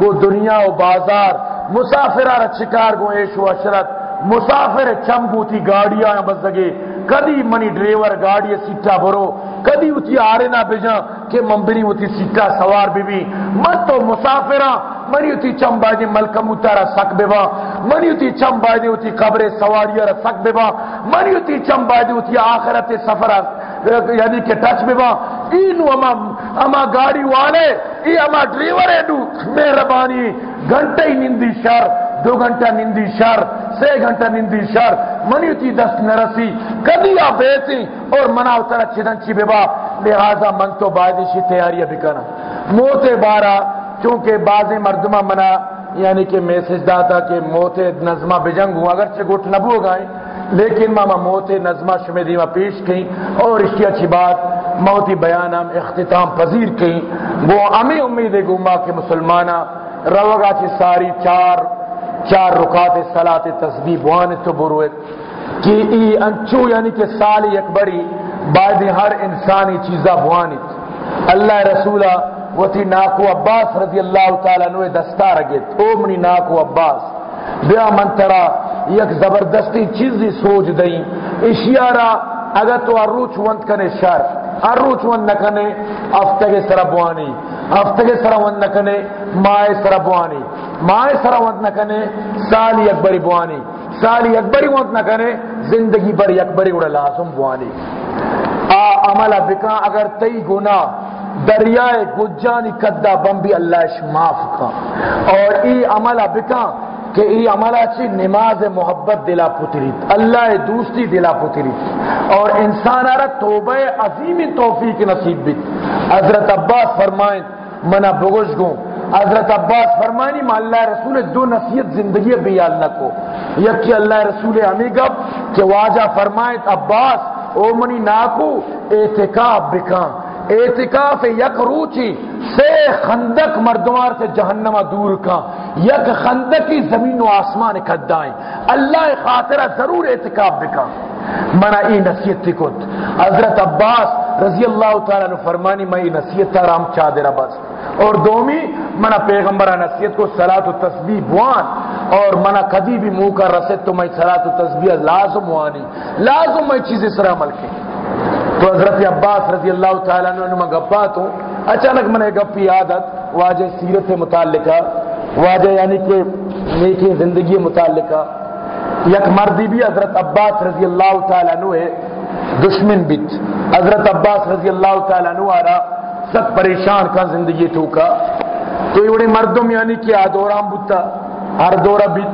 گو دنیا و بازار مسافرہ رچکار گو عیش و عشرت مسافر چم بوتی گاڑیاں بزگے کدی منی ڈرائیور گاڑی سیٹا بھرو۔ کدی اتی آرے نہ بجا کہ ممبری اتی سیٹا سوار بھی بھی من تو مسافرہ، منی اتی چم باجی ملکم اتارا سک بیوا۔ منی اتی چم باجی اتی قبر سواریا را سک بیوا۔ منی اتی چم باجی اتی آخرت سفر یعنی کہ ٹچ بیوا۔ اینو اما اما گاڑی والے ای اما ڈرائیور ہے مہربانی گھنٹے ہی نندی شر دو گھنٹہ نندی شر سے گھنٹہ نندی شر منیتی دست نرسی کدی آپ بیتی اور منا اترا چدن چی بے با لہذا من تو بادشی تیاری بکنا موت بارا چونکہ بعض مردمہ منا یعنی کہ میسج داتا کہ موت نظمہ بجنگ ہوں اگرچہ گھٹ نبو گائیں لیکن ماما موت نظمہ شمی دیمہ پیش کہیں اور اس کی اچھی بات موتی بیان ہم اختتام پذیر کہیں۔ وہ امی امید گما کہ مسلمانہ روگا چی ساری چار چار رکات سلات تسبیح بوان تو بروت کہ ای انچو یعنی کہ سال اکبری بعد ہر انسانی چیزہ بوانت اللہ رسولہ وتی ناکو عباس رضی اللہ تعالی عنہ دستار گت او منی ناکو عباس، بیا من ترا یک زبردستی چیزی سوچ دئی اشیارا اگر تو اروچ وند کنے شر اروچ وند نکنے افتگے سربوانی افتگے سربوانی نکنے مائے سربوانی. مائے سربوانی نکنے سالی اکبری بوانی. سالی اکبری وند نکنے زندگی بر اکبری اڑا لازم بوانی. آ عملہ بکا، اگر تی گناہ، دریائے گجانی کدہ بمبی اللہ اش معاف کا. اور ای عملہ بکا کہ ای عملہ چی نماز محبت دلا پتریت اللہ دوستی دلا پتریت اور انسان آرہ توبہ عظیم توفیق نصیب بیت حضرت عباس فرمائیں منہ بگوش گوں حضرت عباس فرمائنی ما اللہ رسول دو نصیحت زندگی بیال نکو۔ یکی اللہ رسول ہمیں گب کہ واجہ فرمائیں، عباس، او منی ناکو اعتقاب بکان اعتکاف یک روچی سے خندق مردمار سے جہنمہ دور کا، یک خندقی زمین و آسمان کدائیں اللہ خاطرہ ضرور اعتکاف بکا۔ منا ای نصیت تکت حضرت عباس رضی اللہ تعالیٰ نے فرمانی، میں ای نصیت تارام چادر بس اور دومی، منا پیغمبرہ نصیت کو صلاة و تسبیح بوان۔ اور منا کدی بھی منہ کا رسد تو میں صلاة و تسبیح لازم وانی۔ لازم میں چیز اس طرح عمل کی۔ تو حضرت عباس رضی اللہ تعالیٰ عنہ میں گپا تو اچانک میں نے گپی عادت، واجہ سیرت متعلقہ، واجہ یعنی کہ نیکی زندگی متعلقہ۔ یک مردی بھی حضرت عباس رضی اللہ تعالیٰ عنہ ہے، دشمن بیت۔ حضرت عباس رضی اللہ تعالیٰ عنہ آرہ سب پریشان کا زندگی تو کا۔ تو یہ مردم یعنی کہ آدورام بتا ہر دورہ بیت،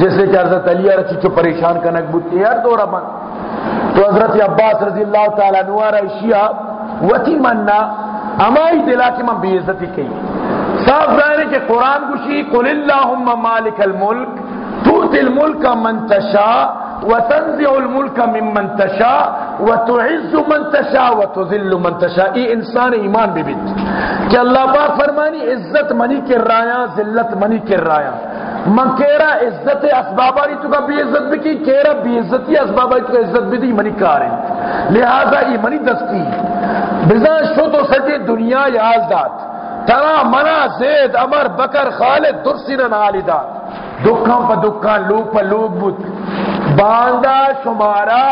جیسے کہ حضرت علی رچی چو پریشان کنک بتی ہر دورہ بند تو حضرت عباس رضی اللہ تعالیٰ نوارا شیعہ وتی مننا امائی دلا کہ من بے عزتی کی۔ صاف ظاہر ہے کہ قرآن گوشی، قل اللہم مالک الملک توت الملک من تشا وتنزع الملک من من تشا وتعز من تشا وتذل من تشا یہ انسان ایمان بھی بیت کہ اللہ پاک فرمانی عزت منی کر رایا، ذلت منی کر رایا. من کیرا عزت اسباباری تو کا بھی عزت بھی کی، کیرا بھی عزتی اسباباری تو کا عزت بھی دی، منی کارے. لہذا یہ منی دستی. بزان شو تو سجے دنیا یاز دات ترا منا، زید امر بکر، خالد، درسینا، نالی دات دکھاں پا دکھاں، لوگ پا لوگ بود. باندہ شمارا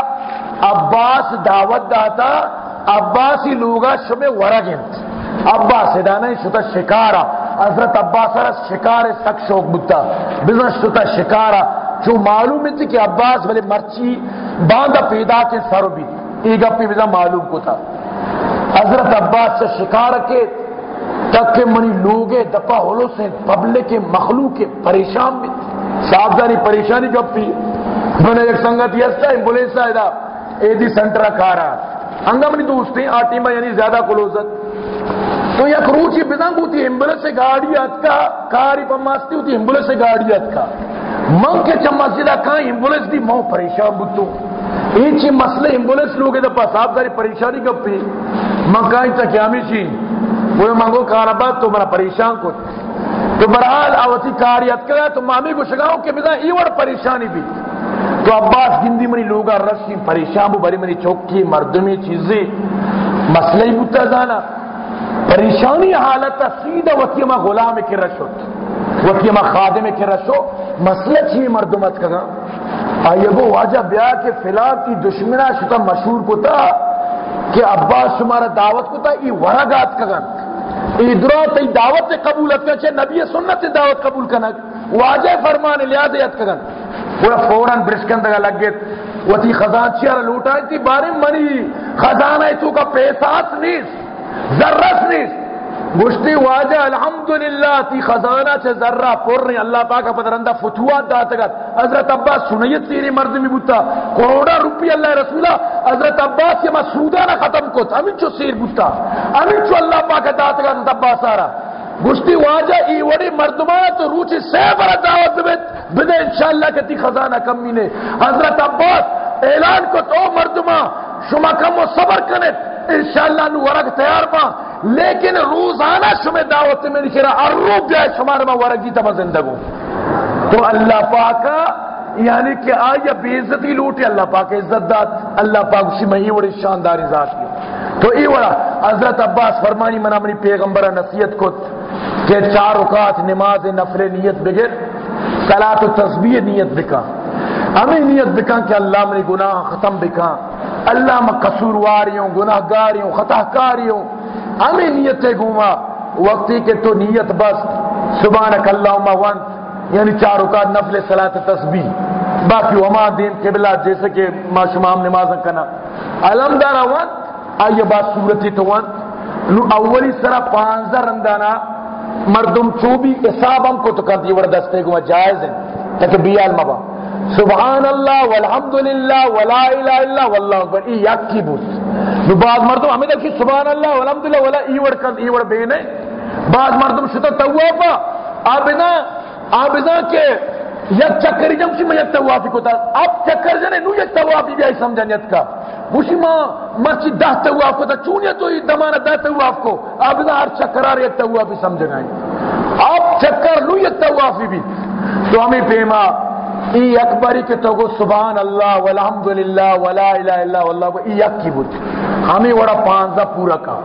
عباس دعوت داتا، عباسی لوگا شمع ورگنت عباس دانا شتا شکارا، حضرت عباس را شکار سک شوق بتا بزنس شتا شکارا۔ چو معلوم ہے کہ عباس بلے مرچی باندھا پیدا کے سر بھی۔ ایک اپنی بزا معلوم کو تھا۔ حضرت عباس سے شکار کے تک کہ منی لوگے دپا ہولو سے پبلک مخلوق کے پریشان بھی۔ صاحبداری پریشانی جب پی میں نے ایک سنگت یستا ایمبولیس آئے اے دی سنٹرا کھارا انگا منی دوستی آٹی میں یعنی زیادہ کلوزت تو یک روچی بدنگ ہوتی ایمبولینس سے گاڑی اتکا کاری پماستی ہوتی ایمبولینس سے گاڑی اتکا من کے چم مسجدہ کہاں ایمبولینس دی مو پریشان بتو این چی مسئلے ایمبولینس لوگے دا پاساب داری پریشانی کب پی من کہیں تا کیامی چی وہ منگو کاربات تو منا پریشان کو تو برحال آواتی کاری اتکا تو مامی کو شگاؤں کہ بدا ایوڑ پریشانی بھی تو عباس گندی منی لوگا رسی، پریشان بو، بری منی چوکی، مردمی چیزی، مسئلہ ہی بتا جانا۔ پریشانی حالت سیدھا وکیما غلام کے رشت وکیما خادم کے رشو۔ مسئلہ چی مردمت کگا آئیے وہ واجہ بیا کہ فلان کی دشمنہ شتا مشہور کو تھا کہ عباس شمارا دعوت کو تھا ای ورگات کگن ای درو تی دعوت قبولت کن چھے نبی سنت دعوت قبول کنگ واجہ فرمان لیادیت کگن وہ فوراں برشکن دگا لگ گئے۔ وہ تی خزان چیارا لوٹائی تھی بارے منی۔ خزانہ تو کا پیسات نیس ذرس نیس گشتی واجہ، الحمدللہ تی خزانہ چھ ذرہ پر رہی۔ اللہ پاکا پدرندہ فتوات داتا گا۔ حضرت عباس سنیت تیری مرد میں بوتا۔ کروڑا روپی اللہ رسولہ حضرت عباس یہ مسودہ نہ ختم کت امین چو سیر بوتا۔ امین چو اللہ پاکا داتا گا، حضرت عباس آرہ گشتی واجہ ای وڑی مردمان تو روچی سے برا دعوت بیت بدے انشاءاللہ کتی خزانہ کمی نے حضرت عباس اعلان کو تو مردمان شما کم و صبر کنت انشاءاللہ نو ورق تیار با۔ لیکن روزانہ شما دعوت میں لکھ رہا ارروب جائے شمار میں ورق جیتا میں زندگو۔ تو اللہ پاکا یعنی کہ آیا بے عزتی لوٹی، اللہ پاک عزت دات اللہ پاک اسی میں ہی بڑی شانداری ذات کی۔ تو ای وڑا حضرت عباس فرمانی منا منی پیغمبر نصیحت کو کہ چار اوقات نماز نفل نیت بگر صلاۃ و تسبیح نیت بکا۔ ہمیں نیت بکا کہ اللہ منی گناہ ختم بکا۔ اللہ میں قصورواریوں گناہ گاریوں خطا کاریوں ہمیں نیت گھوما وقتی کہ تو نیت بس۔ سبحانک اللہم ونت یعنی چار اوقات نفل صلاۃ تسبیح۔ باقی وما دین قبلہ جیسے کہ ما شمام نماز کنا۔ علم دارا ونت آئیے بات صورتی تو ونت نو اولی سرا پانزہ رندانا مردم چوبی حساب ہم کو تو کر دی وردستے کو جائز ہے تکبیال مبا۔ سبحان اللہ والحمدللہ ولا الہ الا واللہ اکبر، ای یک کی بوس نو بعض مردم ہمیں دیکھی سبحان اللہ والحمدللہ ولا ای ایوڑ کر ای ایوڑ بینے بعض مردم شتا توافا آبنا آبنا کے یک چکری جمشی میں یک توافی کو تا۔ اب چکر جنے نو یک توافی بھی آئی سمجھنیت کا۔ مشی ماں مرچی دہ تواف کو تا چونیا تو یہ دمانا دہ تواف کو۔ آبنا ہر چکرار یک توافی سمجھن آئی۔ اب چکر نو یک توافی بھی۔ تو ہمیں پیما، ای اکبری کے تو سبحان اللہ والحمدللہ ولا الہ الا واللہ ای یک کی بود۔ ہمیں وڑا پانزہ پورا کا۔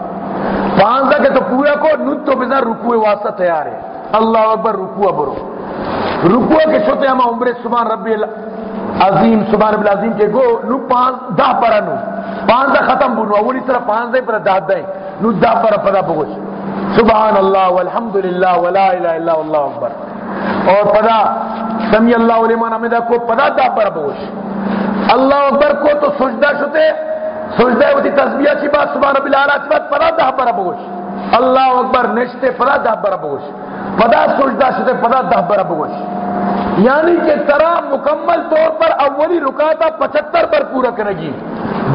پانزہ کے تو پورا کو نت تو بزا رکوع واسطہ تیار ہے۔ اللہ اکبر رکوع برو۔ رکوع کے چھوٹے ہم عمر سبحان ربی عظیم، سبحان ربی العظیم کے گو، نو پانز دہ پرا نو۔ پانزہ ختم بنو اولی طرح پانزہ پر دہ دائیں نو دہ پرا پدا بگوش سبحان اللہ والحمدللہ ولا الہ الا اللہ اکبر۔ اور پدا، سمی اللہ علیمان حمدہ کو پدا دہ پرا بگوش اللہ اکبر کو تو سجدہ شتے، سجدہ ہوتی تسبیح چی بات، سبحان ربی العالی چی بات، پدا دہ پرا بگوش اللہ اکبر نشتے پدا دہ پرا بگوش پدا سجدہ شتے پدا دہ پرا بگوش یعنی کہ طرح مکمل طور پر اولی رکاتا پچہتر پر پورا کرے گی۔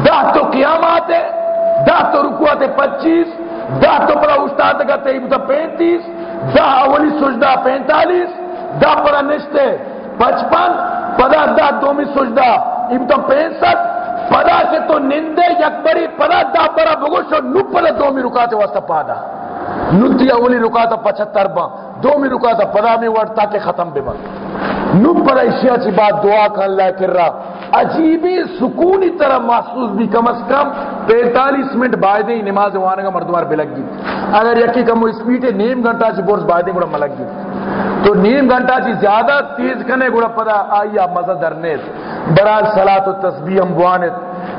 دہ تو قیامات ہے، دہ تو رکوات پچیس، دہ تو پڑا استاد کا تیب تو پینتیس، دہ اولی سجدہ پینتالیس، دہ پڑا نشتے پچپن، پدا دہ دومی سجدہ اب پینسٹھ پدا سے تو نندے یکبری پدا دہ پڑا بگوش اور نو پدا دومی رکاتے واسطہ پادا۔ نتی اولی رکاتا پچہتر با، دومی رکاتا پدا میں وڑتا تاکہ ختم بے بند نو پر اشیاء چی بات دعا کر لے کر رہا عجیبی سکونی طرح محسوس بھی کم از کم پینتالیس منٹ بعد ہی نماز وانے کا مردمار بلگ گی۔ اگر یکی کم اسپیڈ ہے نیم گھنٹہ چی بورس بعد ہی گوڑا ملگ گی۔ تو نیم گھنٹہ چی زیادہ تیز کنے گوڑا پدا آئی آپ مزہ درنیت برال صلاة و تسبیح ہم بوانت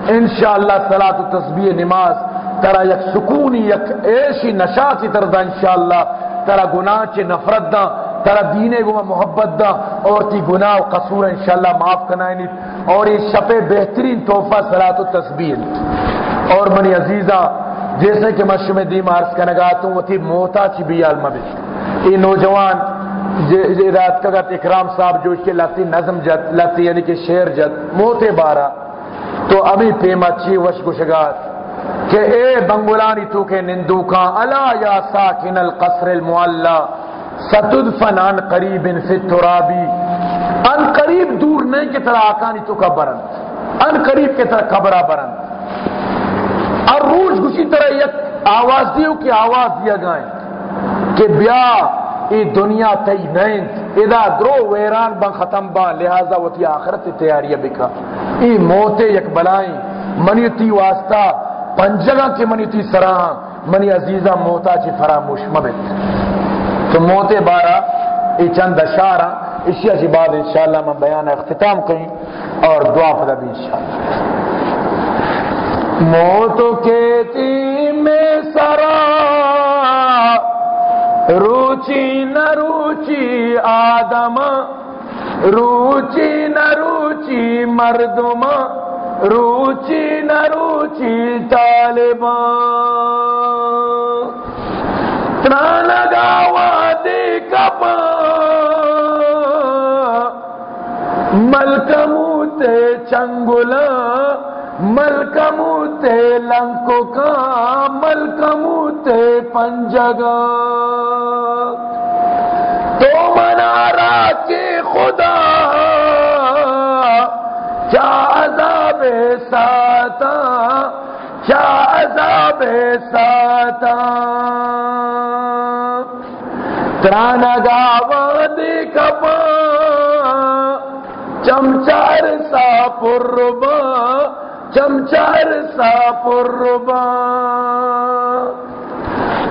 انشاءاللہ صلاة و تسبیح نماز ترا یک سکونی، یک ایشی نشاتی تردا انشاءاللہ۔ ترا گناہ چی نفرت دا ترا دینے گو محبت دا، اور تی گناہ و قصور انشاءاللہ معاف کنائنی اور یہ شپ بہترین تحفہ، صلاة و تسبیح۔ اور منی عزیزہ، جیسے کہ مشم دی مارس کا نگاتوں وہ تھی موتا چی بھی علمہ بھی۔ یہ نوجوان جی رات کا گت اکرام صاحب جو اس کے لاتی نظم جت، لاتی یعنی کہ شیر جت، موتے بارہ۔ تو ابھی پیما چی وش گشگات کہ اے بنگلانی تو کے نندو کا الا یا ساکن القصر المعلّہ ستدفن ان قریب فی الترابی. ان قریب دور نہیں کی طرح آکانی تو کا برند ان قریب کی طرح قبرہ برند اور روز کسی طرح یک آواز دیو کی آواز دیا گائیں کہ بیا ای دنیا تی نیند ادا درو ویران بن ختم با، لہذا وہ تی آخرت تیاریہ بکا. ای موتے یک بلائیں. منیتی واسطہ پنجگہ کے منیتی سراہاں. منی عزیزہ موتا چی فراموش مبت. تو موتے بارہ ای چند اشارہ، اسی اسی بعد انشاءاللہ میں بیان اختتام کریں اور دعا فدا بھی انشاءاللہ۔ موتو کہتی میں سرا، روچی نہ روچی آدم، روچی نہ روچی مردم، روچی نہ روچی طالبان دے کپا ملکموتے چنگلا ملکموتے لنکو کا ملکموتے پنجگا تو منارا کے خدا کیا عذاب ساتا کیا عذاب ساتا۔ ترانا گاوا کپا چمچار سا پربا چمچار سا پربا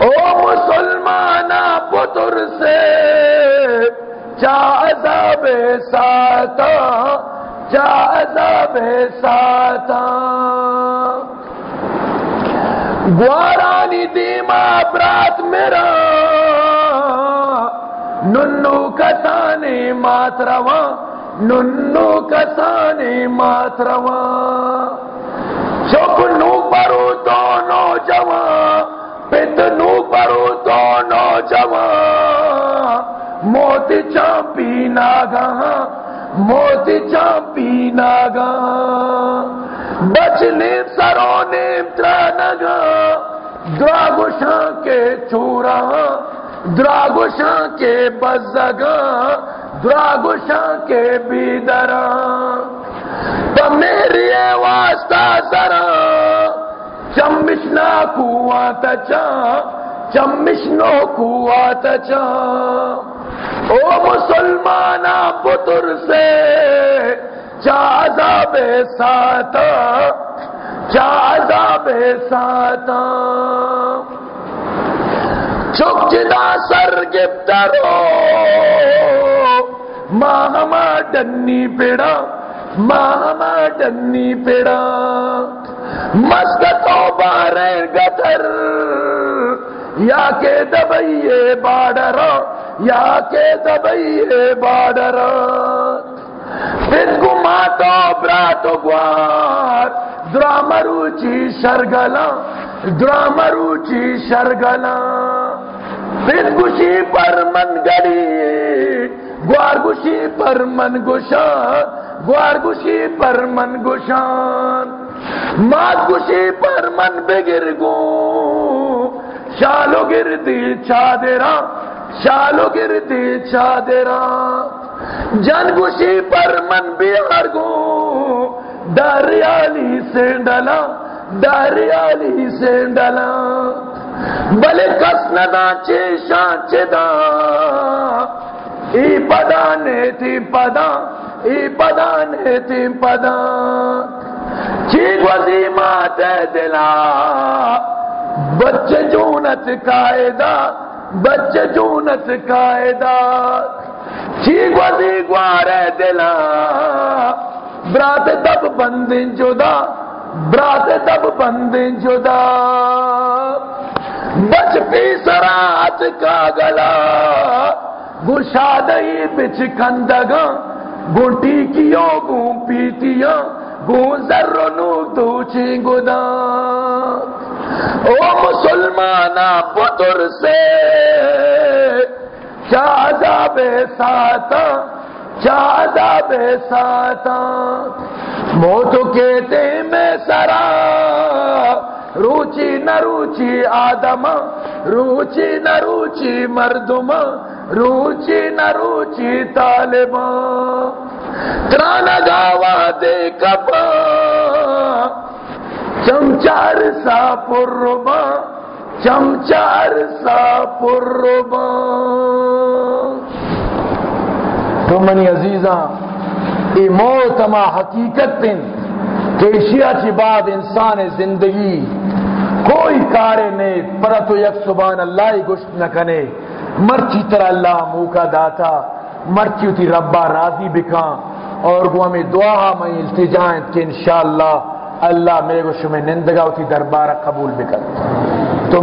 او مسلمان پتر سے عذاب ساتا عذاب ساتا۔ گوارانی دیما برات میرا ننو کسانے ماترواں ننو کسانے ماترواں چپ نو پرو تو نوجوان، پت نو پرو تو نوجوان۔ موت چاپی ناگا موت چاپی ناگا بچ نیم سرو نیم ترانگا دراگوشاں کے چورا دراگوشاں کے بزگا دراگوشاں کے بیدرا تو میری واسطہ سرا چمشنا کوا تچا چمشنو کوا تچا او مسلمان پتر سے چاہتا بے ساتا چاہتا بے ساتا۔ چک جدا سر گفترو ماہما ڈنی پیڑا ماہما ڈنی پیڑا۔ مسکتوں بارے گتر یا کے دبئیے باڈر، یا کے دبئیے باڈر۔ پھر گماتو براتو گوار۔ درامروچی شرگلا درامروچی شرگلا پھر گوشی پر من گڑی، گوار گوشی پر من گوشان، گوار گوشی پر من گوشان، مات گوشی پر من بگر گو، شالو گردی چادرا شالو گردی چادرا جن گوشی پر من بیار گو، دریالی سینڈلا دریالی سینڈلا بلے کس ندا چیشا چدا ای پدا نیتی پدا ای پدا نیتی پدا چیک وزیمات دلا۔ بچے جونت قائدہ بچے جونت قائدہ ٹھیک وزی گوارے دلا۔ برات دب بندن جدا، برات دب بندن جدا۔ بچ پی سرات کا گلا۔ گشادئی بچ کندگا گنٹی کیوں گون پیتیاں؟ گون ذرنو تو چنگدا او مسلمان پتر سے چاہدا بے ساتا چاہدا بے ساتا۔ موت کہتے میں سرا۔ روچی نہ روچی آدم، روچی نہ روچی مردم، روچی نہ روچی طالب۔ ترانا گاوا دے کپا چمچار سا پربا چمچار سا پربا تو منی عزیزاں ای موت ما حقیقت پن کہ اشیاء چی بعد انسان زندگی، کوئی کارے نے پرتو یک سبحان اللہ ہی گشت نہ کنے۔ مرچی تر اللہ موکا داتا، مرچی تی ربا راضی بکاں اور وہ ہمیں دعا میں التجائیں کہ انشاءاللہ اللہ میرے کو شمیں نندگا کی دربارہ قبول بکر۔ تو